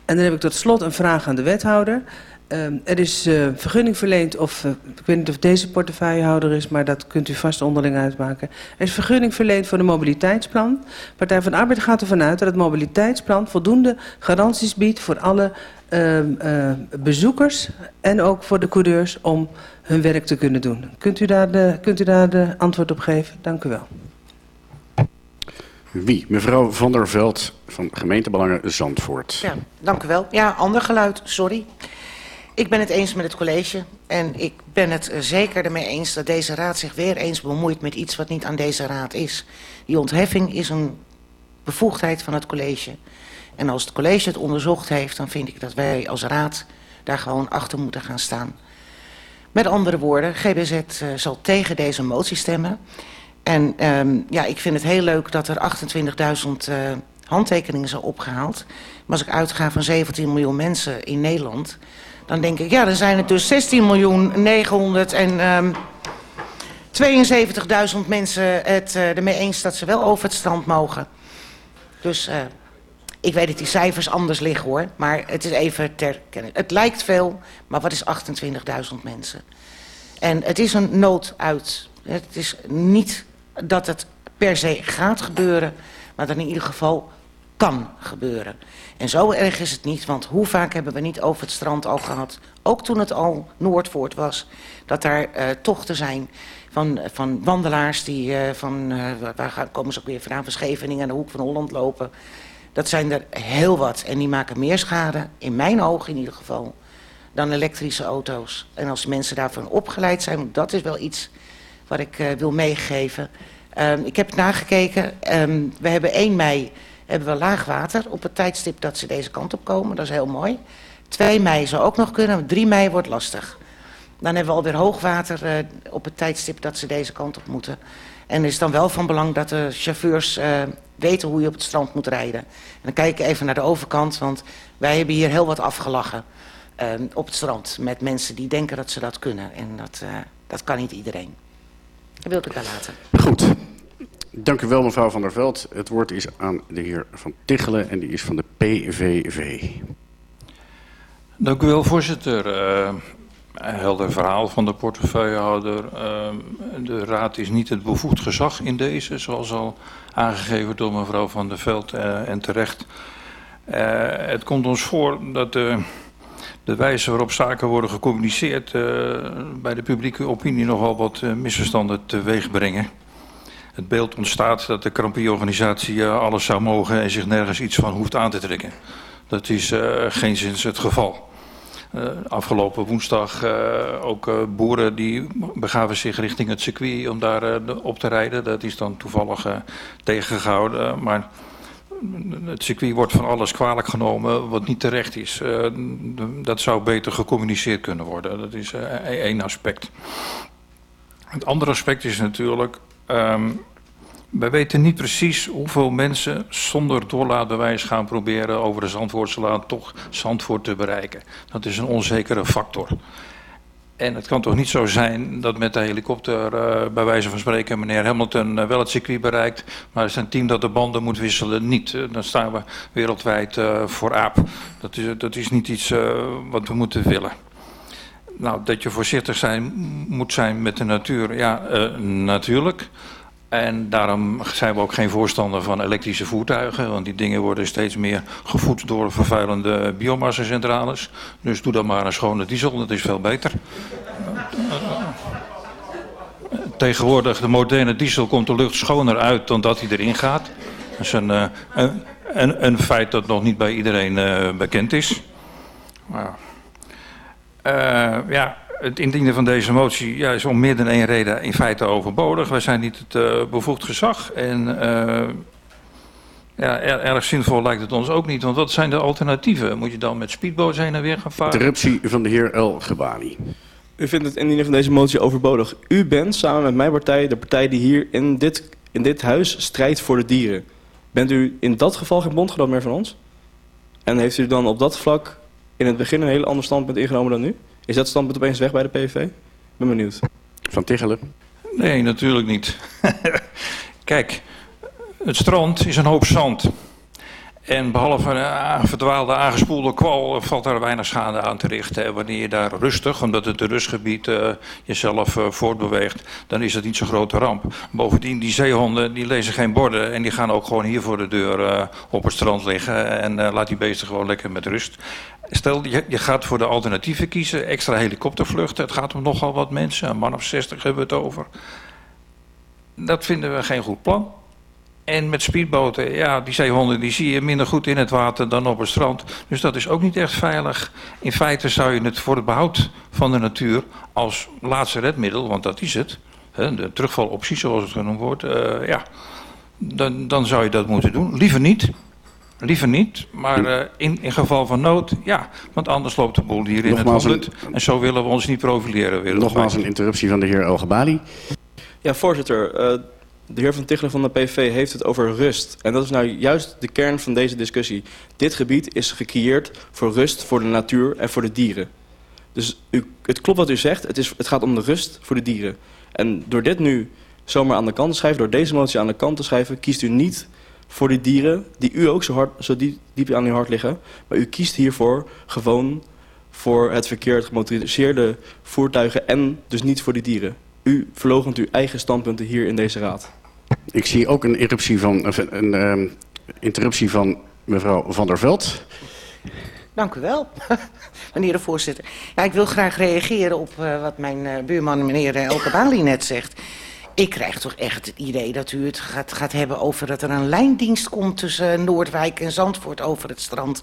En dan heb ik tot slot een vraag aan de wethouder. Ehm, er is eh, vergunning verleend, of eh, ik weet niet of deze portefeuillehouder is, maar dat kunt u vast onderling uitmaken. Er is vergunning verleend voor de mobiliteitsplan. Partij van de Arbeid gaat ervan uit dat het mobiliteitsplan voldoende garanties biedt voor alle ehm, eh, bezoekers en ook voor de coureurs om hun werk te kunnen doen. Kunt u daar de, kunt u daar de antwoord op geven? Dank u wel. Wie? Mevrouw Van der Veld van gemeentebelangen Zandvoort. Ja, dank u wel. Ja, ander geluid, sorry. Ik ben het eens met het college en ik ben het er zeker ermee eens dat deze raad zich weer eens bemoeit met iets wat niet aan deze raad is. Die ontheffing is een bevoegdheid van het college. En als het college het onderzocht heeft, dan vind ik dat wij als raad daar gewoon achter moeten gaan staan. Met andere woorden, GBZ uh, zal tegen deze motie stemmen. En um, ja, ik vind het heel leuk dat er 28.000 uh, handtekeningen zijn opgehaald. Maar als ik uitga van 17 miljoen mensen in Nederland... dan denk ik, ja, dan zijn het dus 16 miljoen 900 en... 72.000 mensen het uh, ermee eens dat ze wel over het strand mogen. Dus uh, ik weet dat die cijfers anders liggen hoor. Maar het is even ter kennis. Het lijkt veel, maar wat is 28.000 mensen? En het is een nood uit. Het is niet dat het per se gaat gebeuren, maar dat in ieder geval kan gebeuren. En zo erg is het niet, want hoe vaak hebben we niet over het strand al gehad, ook toen het al Noordvoort was, dat daar uh, tochten zijn van, van wandelaars die uh, van, uh, waar komen ze ook weer vandaan, van Scheveningen en de hoek van Holland lopen. Dat zijn er heel wat en die maken meer schade, in mijn ogen in ieder geval, dan elektrische auto's. En als mensen daarvan opgeleid zijn, dat is wel iets wat ik uh, wil meegeven. Um, ik heb het nagekeken. Um, we hebben 1 mei hebben we laag water op het tijdstip dat ze deze kant op komen. Dat is heel mooi. 2 mei zou ook nog kunnen, 3 mei wordt lastig. Dan hebben we alweer hoogwater uh, op het tijdstip dat ze deze kant op moeten. En het is dan wel van belang dat de chauffeurs uh, weten hoe je op het strand moet rijden. En dan kijk ik even naar de overkant, want wij hebben hier heel wat afgelachen uh, op het strand. Met mensen die denken dat ze dat kunnen. En dat, dat kan niet iedereen. Dat wil ik daar laten. Goed. Dank u wel, mevrouw Van der Veld. Het woord is aan de heer Van Tichelen en die is van de PVV. Dank u wel, voorzitter. Uh, helder verhaal van de portefeuillehouder. Uh, de raad is niet het bevoegd gezag in deze, zoals al aangegeven door mevrouw Van der Veld uh, en terecht. het komt ons voor dat de de wijze waarop zaken worden gecommuniceerd uh, bij de publieke opinie nogal wat uh, misverstanden teweeg brengen. Het beeld ontstaat dat de krampieorganisatie uh, alles zou mogen en zich nergens iets van hoeft aan te trekken. Dat is geen zins het geval. afgelopen woensdag ook boeren die begaven zich richting het circuit om daar op te rijden. Dat is dan toevallig tegengehouden. Maar het circuit wordt van alles kwalijk genomen wat niet terecht is. Uh, dat zou beter gecommuniceerd kunnen worden. Dat is uh, één aspect. Het andere aspect is natuurlijk... Um, wij weten niet precies hoeveel mensen zonder doorlaatbewijs gaan proberen over de Zandvoortselaan toch Zandvoort te bereiken. Dat is een onzekere factor. En het kan toch niet zo zijn dat met de helikopter, uh, bij wijze van spreken, meneer Hamilton uh, wel het circuit bereikt, maar zijn team dat de banden moet wisselen niet. Uh, dan staan we wereldwijd voor aap. Dat is, dat is niet iets wat we moeten willen. Nou, dat je voorzichtig zijn, moet zijn met de natuur, ja, natuurlijk. En daarom zijn we ook geen voorstander van elektrische voertuigen. Want die dingen worden steeds meer gevoed door vervuilende biomassa-centrales. Dus doe dan maar een schone diesel, dat is veel beter. Tegenwoordig, de moderne diesel komt de lucht schoner uit dan dat hij erin gaat. Dat is een, een, een, een feit dat nog niet bij iedereen uh, bekend is. Uh, ja, het indienen van deze motie ja, is om meer dan één reden in feite overbodig. Wij zijn niet het uh, bevoegd gezag en uh, ja, er, erg zinvol lijkt het ons ook niet. Want wat zijn de alternatieven? Moet je dan met speedboats heen en weer gaan varen? Interruptie van de heer El Gebani. U vindt het indienen van deze motie overbodig. U bent samen met mijn partij de partij die hier in dit, in dit huis strijdt voor de dieren. Bent u in dat geval geen bondgenoot meer van ons? En heeft u dan op dat vlak in het begin een heel ander standpunt ingenomen dan nu? Is dat standpunt opeens weg bij de PVV? ben benieuwd. Van Tichelen? Nee, natuurlijk niet. Kijk, het strand is een hoop zand. En behalve een a- verdwaalde, aangespoelde kwal valt daar weinig schade aan te richten. En wanneer je daar rustig, omdat het een rustgebied eh, jezelf eh, voortbeweegt, dan is het niet zo'n grote ramp. Bovendien, die zeehonden die lezen geen borden en die gaan ook gewoon hier voor de deur eh, op het strand liggen. En eh, laat die beesten gewoon lekker met rust. Stel, je, je gaat voor de alternatieven kiezen, extra helikoptervluchten. Het gaat om nogal wat mensen, een man of 60 hebben we het over. Dat vinden we geen goed plan. En met speedboten, ja, die zeehonden die zie je minder goed in het water dan op het strand. Dus dat is ook niet echt veilig. In feite zou je het voor het behoud van de natuur als laatste redmiddel, want dat is het, hè, de terugvaloptie zoals het genoemd wordt, eh, ja, dan, dan zou je dat moeten doen. Liever niet. Liever niet, maar eh, in, in geval van nood, ja. Want anders loopt de boel hier in Nogmaals het honderd. En zo willen we ons niet profileren. Nogmaals een interruptie van de heer El Gabali. Ja, voorzitter. eh, de heer Van Tichelen van de PV heeft het over rust. En dat is nou juist de kern van deze discussie. Dit gebied is gecreëerd voor rust, voor de natuur en voor de dieren. Dus u, het klopt wat u zegt, het, is, het gaat om de rust voor de dieren. En door dit nu zomaar aan de kant te schrijven, door deze motie aan de kant te schrijven, kiest u niet voor die dieren die u ook zo, hard, zo diep, aan uw hart liggen. Maar u kiest hiervoor gewoon voor het verkeer, het gemotoriseerde voertuigen en dus niet voor die dieren. U verloochent uw eigen standpunten hier in deze raad. Ik zie ook een interruptie van, een, ehm, interruptie van mevrouw Van der Veld. Dank u wel, meneer de voorzitter. Ja, ik wil graag reageren op eh, wat mijn eh, buurman meneer uh, Elke Bali net zegt. Ik krijg toch echt het idee dat u het gaat, gaat hebben over dat er een lijndienst komt tussen eh, Noordwijk en Zandvoort over het strand.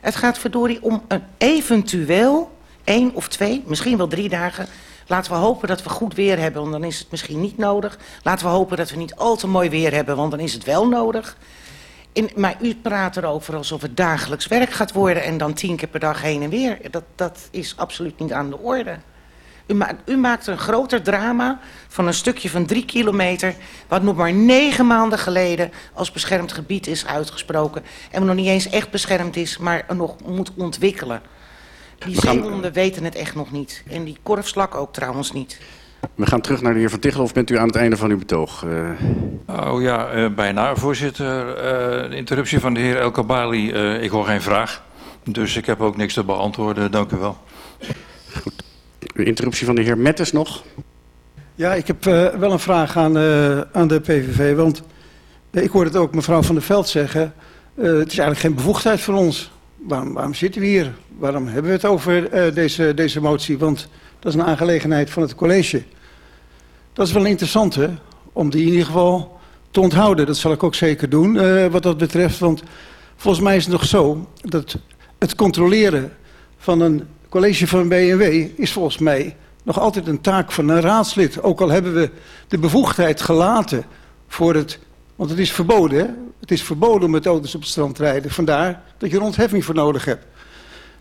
Het gaat verdorie om een eventueel één of twee, misschien wel drie dagen. Laten we hopen dat we goed weer hebben, want dan is het misschien niet nodig. Laten we hopen dat we niet al te mooi weer hebben, want dan is het wel nodig. In, maar u praat erover alsof het dagelijks werk gaat worden en dan tien keer per dag heen en weer. Dat, dat is absoluut niet aan de orde. U, u maakt een groter drama van een stukje van drie kilometer... wat nog maar negen maanden geleden als beschermd gebied is uitgesproken... en nog niet eens echt beschermd is, maar nog moet ontwikkelen. Die We gaan- zeehonden weten het echt nog niet. En die korfslak ook trouwens niet. We gaan terug naar de heer Van Tichelen of bent u aan het einde van uw betoog? Eh, Oh ja, eh, bijna, voorzitter. Eh, de interruptie van de heer El Kabali, eh, ik hoor geen vraag. Dus ik heb ook niks te beantwoorden, dank u wel. uw interruptie van de heer Mettes nog? Ja, ik heb eh, wel een vraag aan, eh, aan de PVV. Want ik hoorde het ook mevrouw Van der Veld zeggen. eh, het is eigenlijk geen bevoegdheid voor ons. Waarom, waarom zitten we hier? Waarom hebben we het over eh, deze, deze motie? Want dat is een aangelegenheid van het college. Dat is wel interessant, hè? Om die in ieder geval te onthouden. Dat zal ik ook zeker doen, eh, wat dat betreft. Want volgens mij is het nog zo dat het controleren van een college van BMW is volgens mij nog altijd een taak van een raadslid. Ook al hebben we de bevoegdheid gelaten voor het... Want het is verboden, hè? Het is verboden om met auto's op het strand te rijden. Vandaar dat je er ontheffing voor nodig hebt.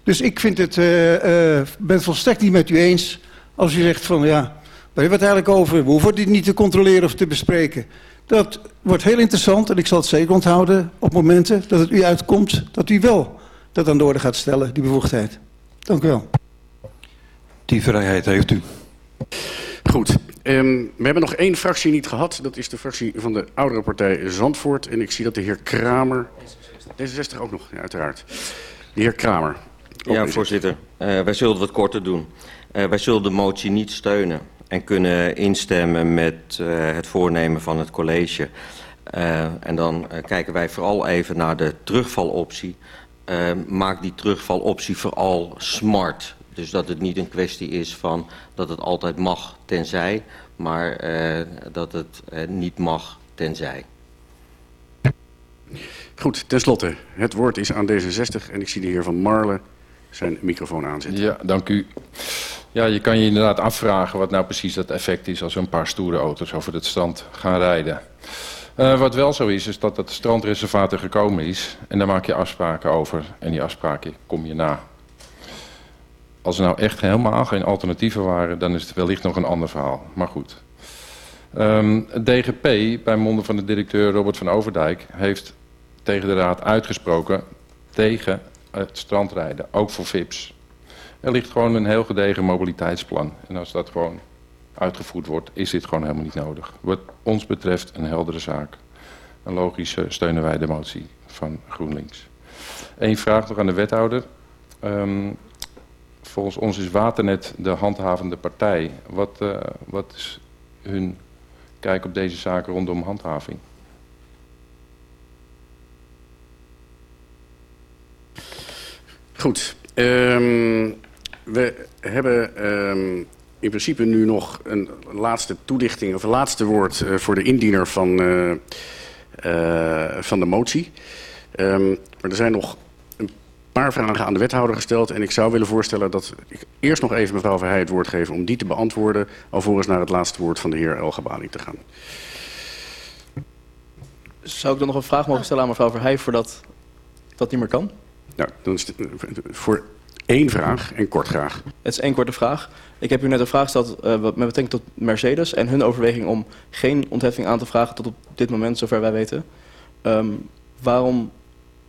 Dus ik vind het, eh, eh, ben het volstrekt niet met u eens als u zegt van ja, waar hebben we het eigenlijk over? We hoeven dit niet te controleren of te bespreken. Dat wordt heel interessant en ik zal het zeker onthouden op momenten dat het u uitkomt dat u wel dat aan de orde gaat stellen, die bevoegdheid. Dank u wel. Die vrijheid heeft u. Goed. Ehm, we hebben nog één fractie niet gehad. Dat is de fractie van de oudere partij Zandvoort. En ik zie dat de heer Kramer... D66 ook nog, ja, uiteraard. De heer Kramer. Ja, voorzitter. Uh, wij zullen het wat korter doen. Uh, wij zullen de motie niet steunen en kunnen instemmen met uh, het voornemen van het college. En dan kijken wij vooral even naar de terugvaloptie. Maak die terugvaloptie vooral smart. Dus dat het niet een kwestie is van dat het altijd mag tenzij, maar uh, dat het uh, niet mag tenzij. Goed, tenslotte, het woord is aan D66 en ik zie de heer Van Marle zijn microfoon aanzetten. Ja, dank u. Ja, je kan je inderdaad afvragen wat nou precies dat effect is als een paar stoere auto's over het strand gaan rijden. Uh, wat wel zo is, is dat het strandreservaat er gekomen is en daar maak je afspraken over en die afspraken kom je na. Als er nou echt helemaal geen alternatieven waren, dan is het wellicht nog een ander verhaal. Maar goed. Um, het DGP, bij monden van de directeur Robert van Overdijk, heeft tegen de raad uitgesproken tegen het strandrijden, ook voor VIP's. Er ligt gewoon een heel gedegen mobiliteitsplan. En als dat gewoon uitgevoerd wordt, is dit gewoon helemaal niet nodig. Wat ons betreft een heldere zaak. En logisch eh, steunen wij de motie van GroenLinks. Eén vraag nog aan de wethouder. Um, volgens ons is Waternet de handhavende partij. Wat, uh, wat is hun kijk op deze zaken rondom handhaving? Goed. Um, we hebben um, in principe nu nog een laatste toelichting of een laatste woord uh, voor de indiener van, uh, van de motie. Um, maar er zijn nog paar vragen aan de wethouder gesteld. En ik zou willen voorstellen dat ik eerst nog even mevrouw Verheij het woord geef om die te beantwoorden. Alvorens naar het laatste woord van de heer El Gabali te gaan. Zou ik dan nog een vraag mogen stellen aan mevrouw Verheij voordat dat niet meer kan? Nou, dan is het voor één vraag en kort graag. Het is één korte vraag. Ik heb u net een vraag gesteld uh, met betrekking tot Mercedes en hun overweging om geen ontheffing aan te vragen tot op dit moment, zover wij weten. Um, waarom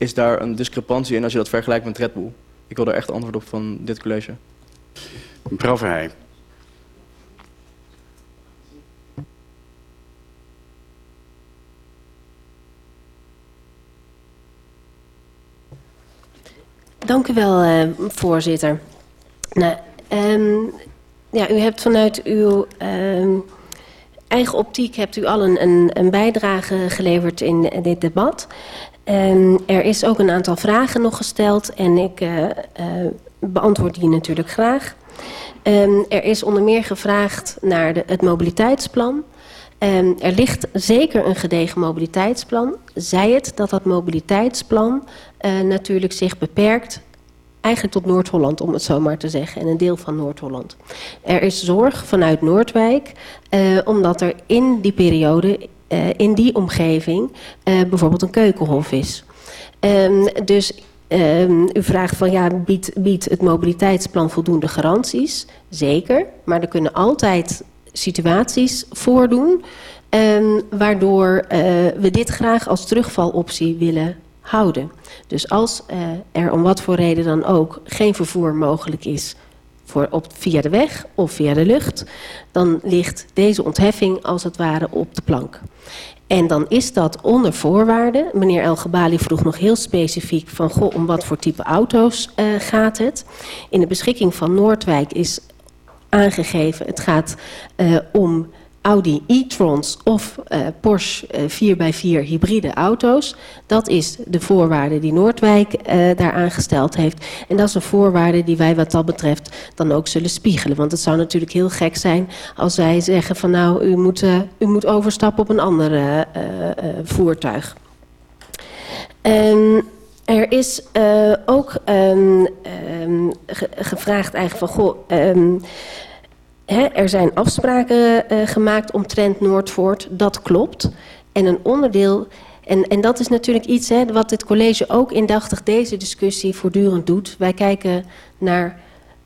is daar een discrepantie in als je dat vergelijkt met Red Bull? Ik wil daar echt antwoord op van dit college. Mevrouw Verheij. Dank u wel, uh, voorzitter. Nou, um, ja, u hebt vanuit uw um, eigen optiek hebt u al een, een, een bijdrage geleverd in dit debat. Um, er is ook een aantal vragen nog gesteld en ik uh, uh, beantwoord die natuurlijk graag. Um, er is onder meer gevraagd naar de, het mobiliteitsplan. Um, er ligt zeker een gedegen mobiliteitsplan. Zij het dat dat mobiliteitsplan uh, natuurlijk zich beperkt eigenlijk tot Noord-Holland, om het zo maar te zeggen, en een deel van Noord-Holland. Er is zorg vanuit Noordwijk, uh, omdat er in die periode, in die omgeving, uh, bijvoorbeeld een keukenhof is. Um, dus um, u vraagt van ja, biedt, het mobiliteitsplan voldoende garanties? Zeker, maar er kunnen altijd situaties voordoen, um, waardoor we dit graag als terugvaloptie willen houden. Dus als er om wat voor reden dan ook geen vervoer mogelijk is voor op, via de weg of via de lucht, dan ligt deze ontheffing als het ware op de plank. En dan is dat onder voorwaarden. Meneer El Gebali vroeg nog heel specifiek van goh, om wat voor type auto's uh, gaat het. In de beschikking van Noordwijk is aangegeven, het gaat uh, om Audi e-trons of uh, Porsche uh, 4x4 hybride auto's. Dat is de voorwaarde die Noordwijk uh, daar aangesteld heeft. En dat is een voorwaarde die wij wat dat betreft dan ook zullen spiegelen. Want het zou natuurlijk heel gek zijn als wij zeggen van nou, u moet, u moet overstappen op een ander voertuig. Um, er is ook um, ge gevraagd eigenlijk van goh... Er zijn afspraken uh, gemaakt omtrent Noordvoort, dat klopt. En een onderdeel, en, en dat is natuurlijk iets wat het college ook indachtig deze discussie voortdurend doet. Wij kijken naar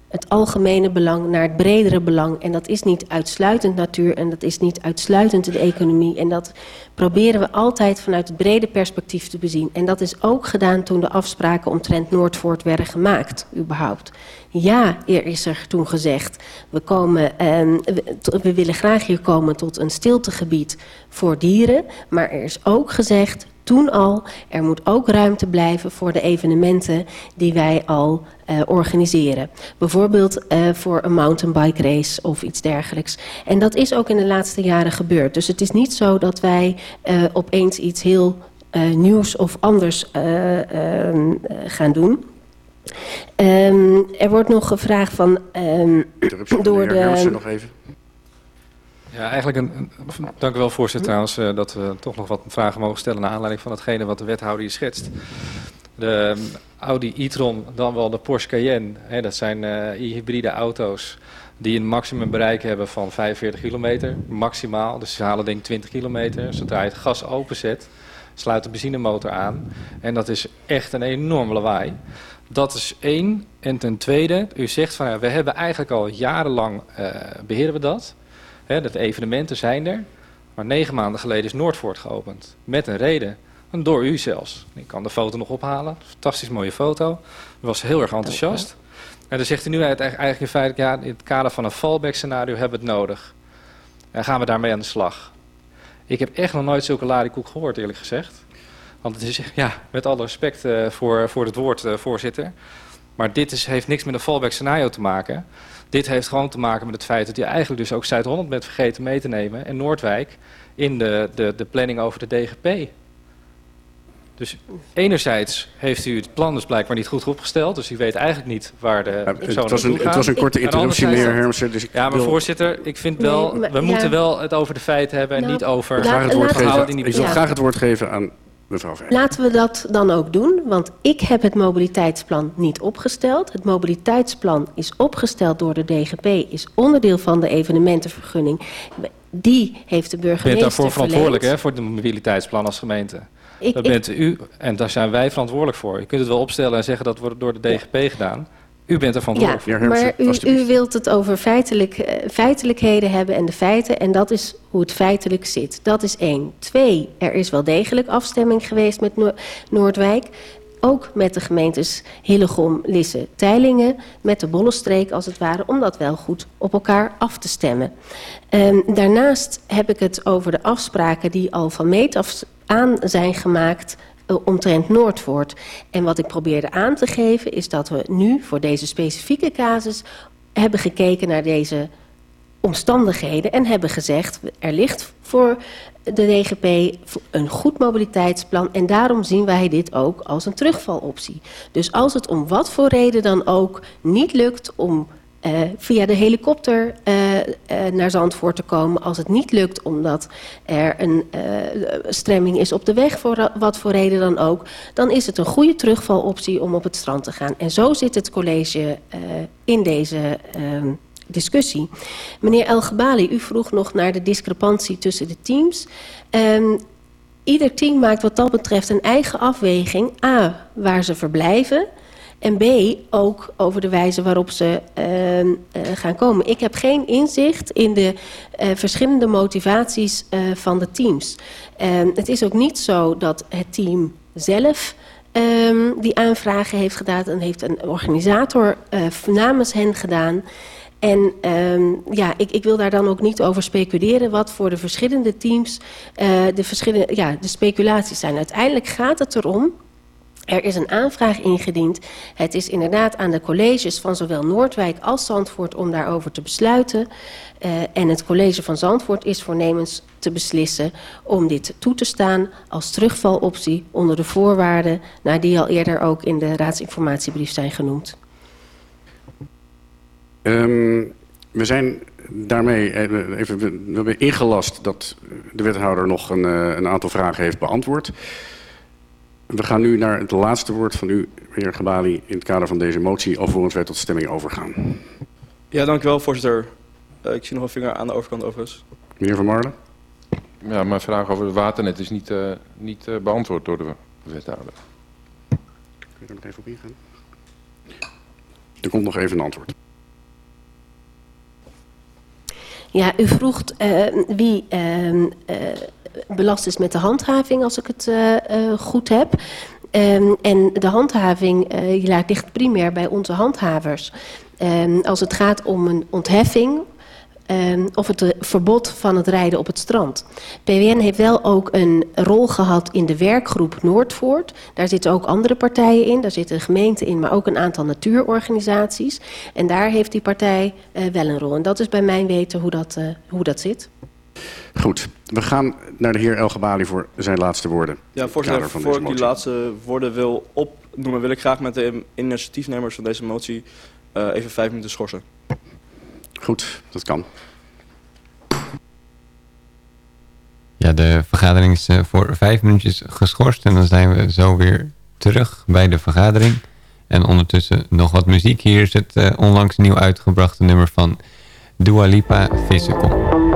het algemene belang, naar het bredere belang. En dat is niet uitsluitend natuur en dat is niet uitsluitend de economie. En dat proberen we altijd vanuit het brede perspectief te bezien. En dat is ook gedaan toen de afspraken omtrent Noordvoort werden gemaakt, überhaupt. Ja, er is er toen gezegd, we, komen, eh, we, we willen graag hier komen tot een stiltegebied voor dieren. Maar er is ook gezegd, toen al, er moet ook ruimte blijven voor de evenementen die wij al uh, organiseren. Bijvoorbeeld uh, voor een mountainbike race of iets dergelijks. En dat is ook in de laatste jaren gebeurd. Dus het is niet zo dat wij uh, opeens iets heel nieuws of anders gaan doen. Um, er wordt nog gevraagd van um, door de. nog even. Ja, eigenlijk een, dank u wel voorzitter trouwens uh, dat we toch nog wat vragen mogen stellen naar aanleiding van hetgene wat de wethouder hier schetst. De um, Audi e-tron, dan wel de Porsche Cayenne, hè, dat zijn uh, hybride auto's die een maximum bereik hebben van 45 kilometer, maximaal. Dus ze halen denk ik 20 kilometer. Zodra je het gas openzet, sluit de benzinemotor aan. En dat is echt een enorm lawaai. Dat is één. En ten tweede, u zegt van we hebben eigenlijk al jarenlang uh, beheren we dat. Hè, dat de evenementen zijn er. Maar negen maanden geleden is Noordvoort geopend. Met een reden. En door u zelfs. Ik kan de foto nog ophalen. Fantastisch mooie foto. U was heel erg enthousiast. En dan zegt u nu eigenlijk in feite, ja, in het kader van een fallback scenario hebben we het nodig. En gaan we daarmee aan de slag. Ik heb echt nog nooit zulke larikoek gehoord, eerlijk gezegd. Want het is, ja, met alle respect uh, voor, voor het woord, uh, voorzitter. Maar dit is, heeft niks met een fallback scenario te maken. Dit heeft gewoon te maken met het feit dat je eigenlijk dus ook Zuid-Holland bent vergeten mee te nemen. En Noordwijk in de, de, de planning over de DGP. Dus enerzijds heeft u het plan dus blijkbaar niet goed opgesteld. Dus u weet eigenlijk niet waar de ja, het, was een, het was een korte interruptie, meneer Hermsen. Dus ja, maar wil... voorzitter, ik vind wel... Nee, maar, we ja. moeten wel het over de feiten hebben en Nou, niet over... Ik het woord geven, die niet ik wil graag het woord geven aan mevrouw. Laten we dat dan ook doen, want ik heb het mobiliteitsplan niet opgesteld. Het mobiliteitsplan is opgesteld door de DGP, is onderdeel van de evenementenvergunning. Die heeft de U bent burgemeester daarvoor verantwoordelijk hè, voor het mobiliteitsplan als gemeente. Ik- dat ik- bent u en daar zijn wij verantwoordelijk voor. Je kunt het wel opstellen en zeggen dat wordt door de DGP gedaan. U bent er Ja, voor. maar u, u wilt het over feitelijk, eh, feitelijkheden hebben en de feiten. En dat is hoe het feitelijk zit. Dat is één. Twee, er is wel degelijk afstemming geweest met Noor- Noordwijk. Ook met de gemeentes Hillegom, Lisse, Teilingen. Met de Bollenstreek als het ware. Om dat wel goed op elkaar af te stemmen. Ehm, daarnaast heb ik het over de afspraken die al van meet af aan zijn gemaakt omtrent Noordvoort. En wat ik probeerde aan te geven is dat we nu voor deze specifieke casus hebben gekeken naar deze omstandigheden en hebben gezegd er ligt voor de DGP een goed mobiliteitsplan en daarom zien wij dit ook als een terugvaloptie. Dus als het om wat voor reden dan ook niet lukt om eh, via de helikopter eh, eh, naar Zandvoort te komen. Als het niet lukt omdat er een stremming is op de weg, voor wat voor reden dan ook. Dan is het een goede terugvaloptie om op het strand te gaan. En zo zit het college in deze ehm, discussie. Meneer El Gebali, u vroeg nog naar de discrepantie tussen de teams. Ehm, ieder team maakt wat dat betreft een eigen afweging. A, waar ze verblijven. En B, ook over de wijze waarop ze ehm, eh, gaan komen. Ik heb geen inzicht in de eh, verschillende motivaties eh, van de teams. Ehm, het is ook niet zo dat het team zelf ehm, die aanvragen heeft gedaan. En heeft een organisator namens hen gedaan. En ja, ik, ik wil daar dan ook niet over speculeren wat voor de verschillende teams de, verschillende, ja, de speculaties zijn. Uiteindelijk gaat het erom er is een aanvraag ingediend. Het is inderdaad aan de colleges van zowel Noordwijk als Zandvoort om daarover te besluiten. Uh, en het college van Zandvoort is voornemens te beslissen om dit toe te staan als terugvaloptie onder de voorwaarden naar die al eerder ook in de raadsinformatiebrief zijn genoemd. Um, we zijn daarmee even, we hebben ingelast dat de wethouder nog een, uh, een aantal vragen heeft beantwoord. We gaan nu naar het laatste woord van u, meneer Gebali, in het kader van deze motie, alvorens wij tot stemming overgaan. Ja, dank u wel, voorzitter. Uh, ik zie nog een vinger aan de overkant overigens. Meneer Van Marlen? Ja, mijn vraag over het waternet is niet, uh, niet uh, beantwoord door de wethouder. Kun je er nog even op ingaan? Er komt nog even een antwoord. Ja, u vroeg wie belast is met de handhaving, als ik het uh, uh, goed heb. Um, en de handhaving uh, ligt primair bij onze handhavers. Um, als het gaat om een ontheffing um, of het verbod van het rijden op het strand. PWN heeft wel ook een rol gehad in de werkgroep Noordvoort. Daar zitten ook andere partijen in, daar zitten gemeenten in, maar ook een aantal natuurorganisaties. En daar heeft die partij wel een rol. En dat is bij mijn weten hoe dat, hoe dat zit. Goed, we gaan naar de heer El Gebali voor zijn laatste woorden. Ja, voorzitter, voor ik die laatste woorden wil opnoemen, wil ik graag met de initiatiefnemers van deze motie uh, even vijf minuten schorsen. Goed, dat kan. Ja, de vergadering is uh, voor vijf minuutjes geschorst en dan zijn we zo weer terug bij de vergadering. En ondertussen nog wat muziek. Hier is het uh, onlangs nieuw uitgebrachte nummer van Dua Lipa Physical.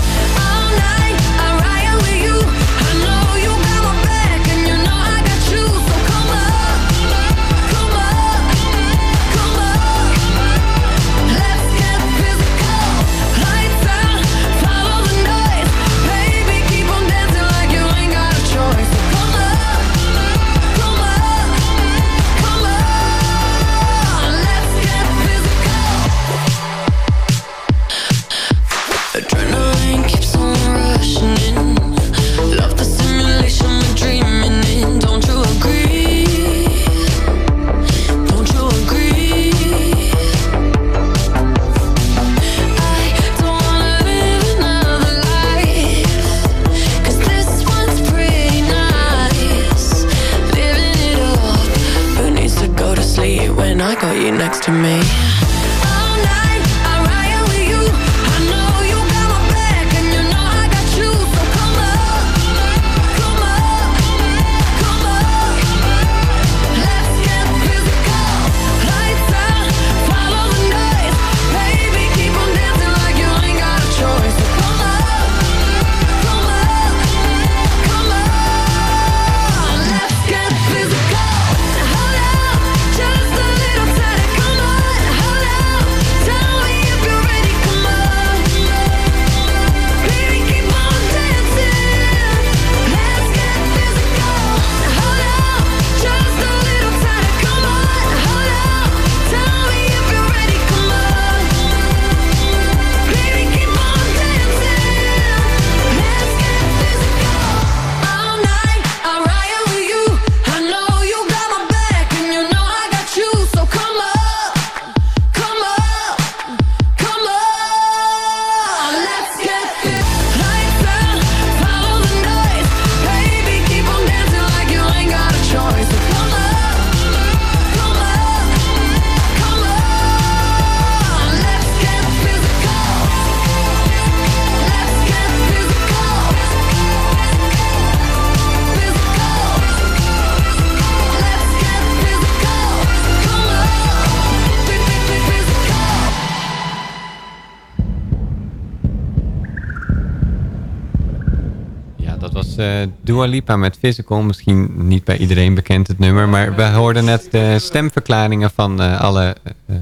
Dua met Physical. Misschien niet bij iedereen bekend het nummer. Maar we hoorden net de stemverklaringen van eh, alle eh,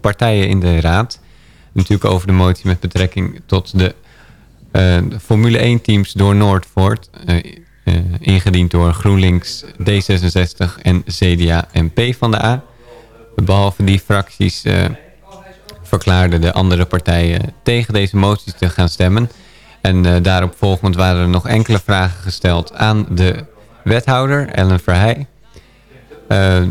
partijen in de raad. Natuurlijk over de motie met betrekking tot de eh, Formule 1 teams door Noordvoort. ingediend door GroenLinks, D66 en CDA en P van de A. Behalve die fracties verklaarden de andere partijen tegen deze moties te gaan stemmen. En eh, daarop volgend waren er nog enkele vragen gesteld aan de wethouder, Ellen Verheij. Eh,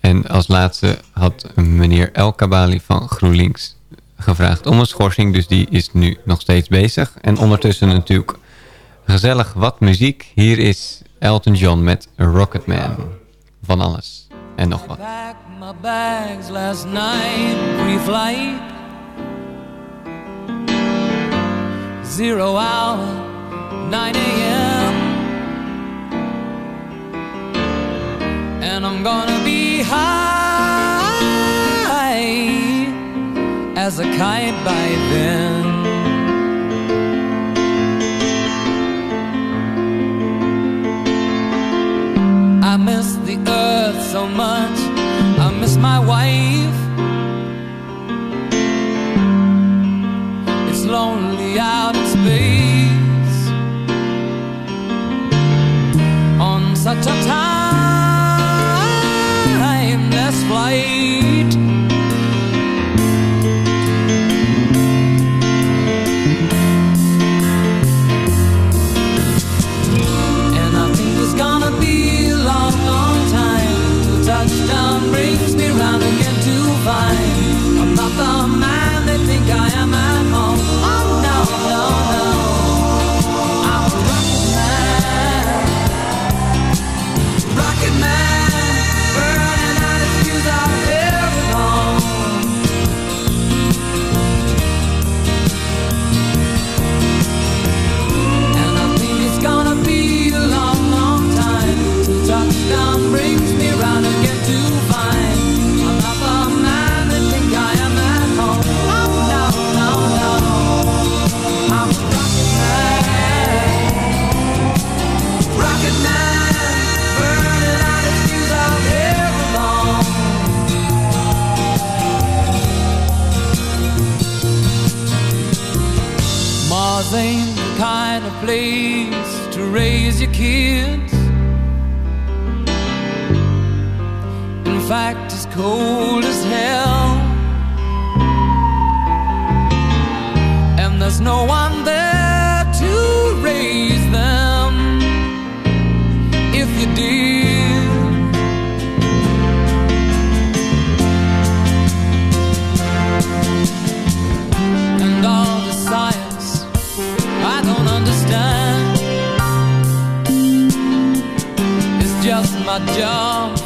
en als laatste had meneer El Kabali van GroenLinks gevraagd om een schorsing. Dus die is nu nog steeds bezig. En ondertussen natuurlijk gezellig wat muziek. Hier is Elton John met Rocketman. Van alles en nog wat. My bags last night, pre-flight. Zero hour, 9 a.m. And I'm gonna be high as a kite by then. I miss the earth so much. I miss my wife. ta time. Ain't the kind of place to raise your kids. In fact, it's cold as hell. And there's no one there to raise them if you did. My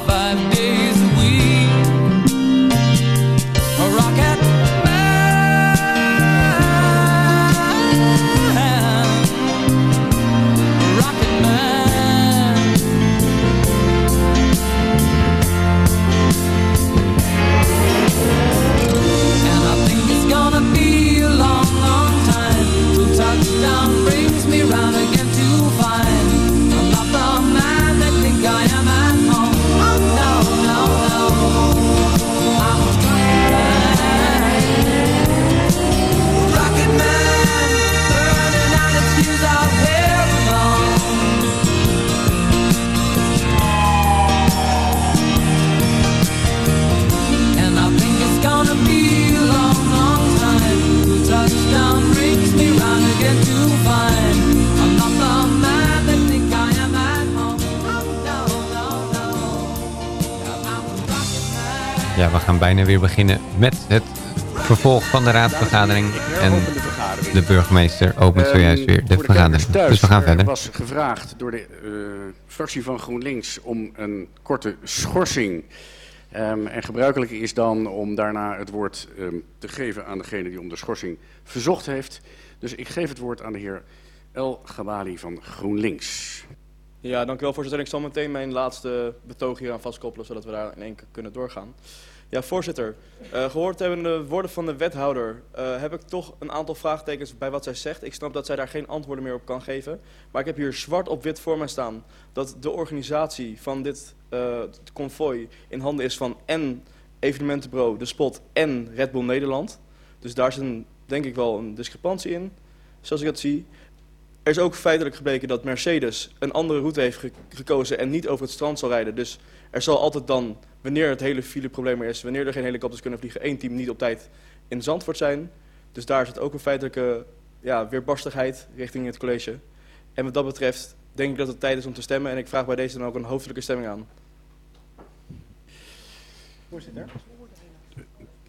gaan bijna weer beginnen met het vervolg van de raadsvergadering. En de burgemeester opent zojuist weer de Ehm, vergadering. Dus we gaan er verder. was gevraagd door de eh, fractie van GroenLinks om een korte schorsing. Ehm, en gebruikelijk is dan om daarna het woord ehm, te geven aan degene die om de schorsing verzocht heeft. Dus ik geef het woord aan de heer El Gabali van GroenLinks. Ja, dank u wel voorzitter. Ik zal meteen mijn laatste betoog hier aan vastkoppelen, zodat we daar in één keer kunnen doorgaan. Ja, voorzitter. eh, gehoord hebben de woorden van de wethouder, eh, heb ik toch een aantal vraagtekens bij wat zij zegt. Ik snap dat zij daar geen antwoorden meer op kan geven. Maar ik heb hier zwart op wit voor mij staan dat de organisatie van dit eh konvooi in handen is van en evenementenbureau De Spot en Red Bull Nederland. Dus daar zit een, denk ik wel een discrepantie in, zoals ik dat zie. Er is ook feitelijk gebleken dat Mercedes een andere route heeft ge- gekozen en niet over het strand zal rijden. Dus er zal altijd dan, wanneer het hele fileprobleem er is, wanneer er geen helikopters kunnen vliegen, één team niet op tijd in Zandvoort zijn. Dus daar zit ook een feitelijke ja, weerbarstigheid richting het college. En wat dat betreft denk ik dat het tijd is om te stemmen en ik vraag bij deze dan ook een hoofdelijke stemming aan. Voorzitter.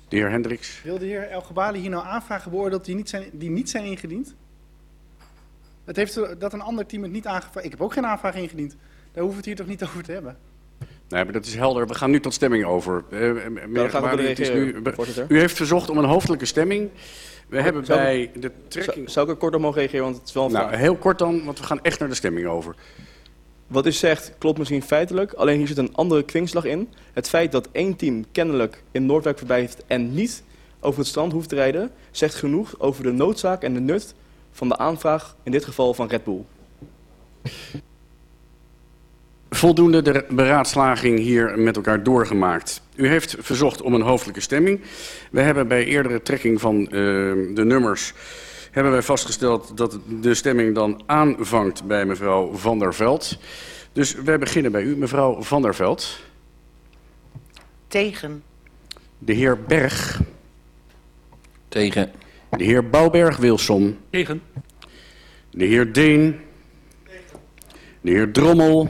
De heer Hendricks. Wil de heer El Gabali hier nou aanvragen beoordeeld die niet zijn, die niet zijn ingediend? Het heeft dat een ander team het niet aangevraagd. Ik heb ook geen aanvraag ingediend. Daar hoeven we het hier toch niet over te hebben? Nee, maar dat is helder. We gaan nu tot stemming over. Eh, meneer het is nu- voorzitter. U heeft verzocht om een hoofdelijke stemming. We hebben Zou ik- bij de trekking... Zou, ik er kort op mogen reageren, want het is wel een Nou, vraag. heel kort dan, want we gaan echt naar de stemming over. Wat u zegt klopt misschien feitelijk, alleen hier zit een andere kwinkslag in. Het feit dat één team kennelijk in Noordwijk verblijft en niet over het strand hoeft te rijden, zegt genoeg over de noodzaak en de nut van de aanvraag, in dit geval van Red Bull. Voldoende de beraadslaging hier met elkaar doorgemaakt. U heeft verzocht om een hoofdelijke stemming. We hebben bij eerdere trekking van eh, de nummers... hebben wij vastgesteld dat de stemming dan aanvangt bij mevrouw Van der Veld. Dus wij beginnen bij u, mevrouw Van der Veld. Tegen. De heer Berg. Tegen. De heer Bouwberg-Wilson. Tegen. De heer Deen. De heer Drommel.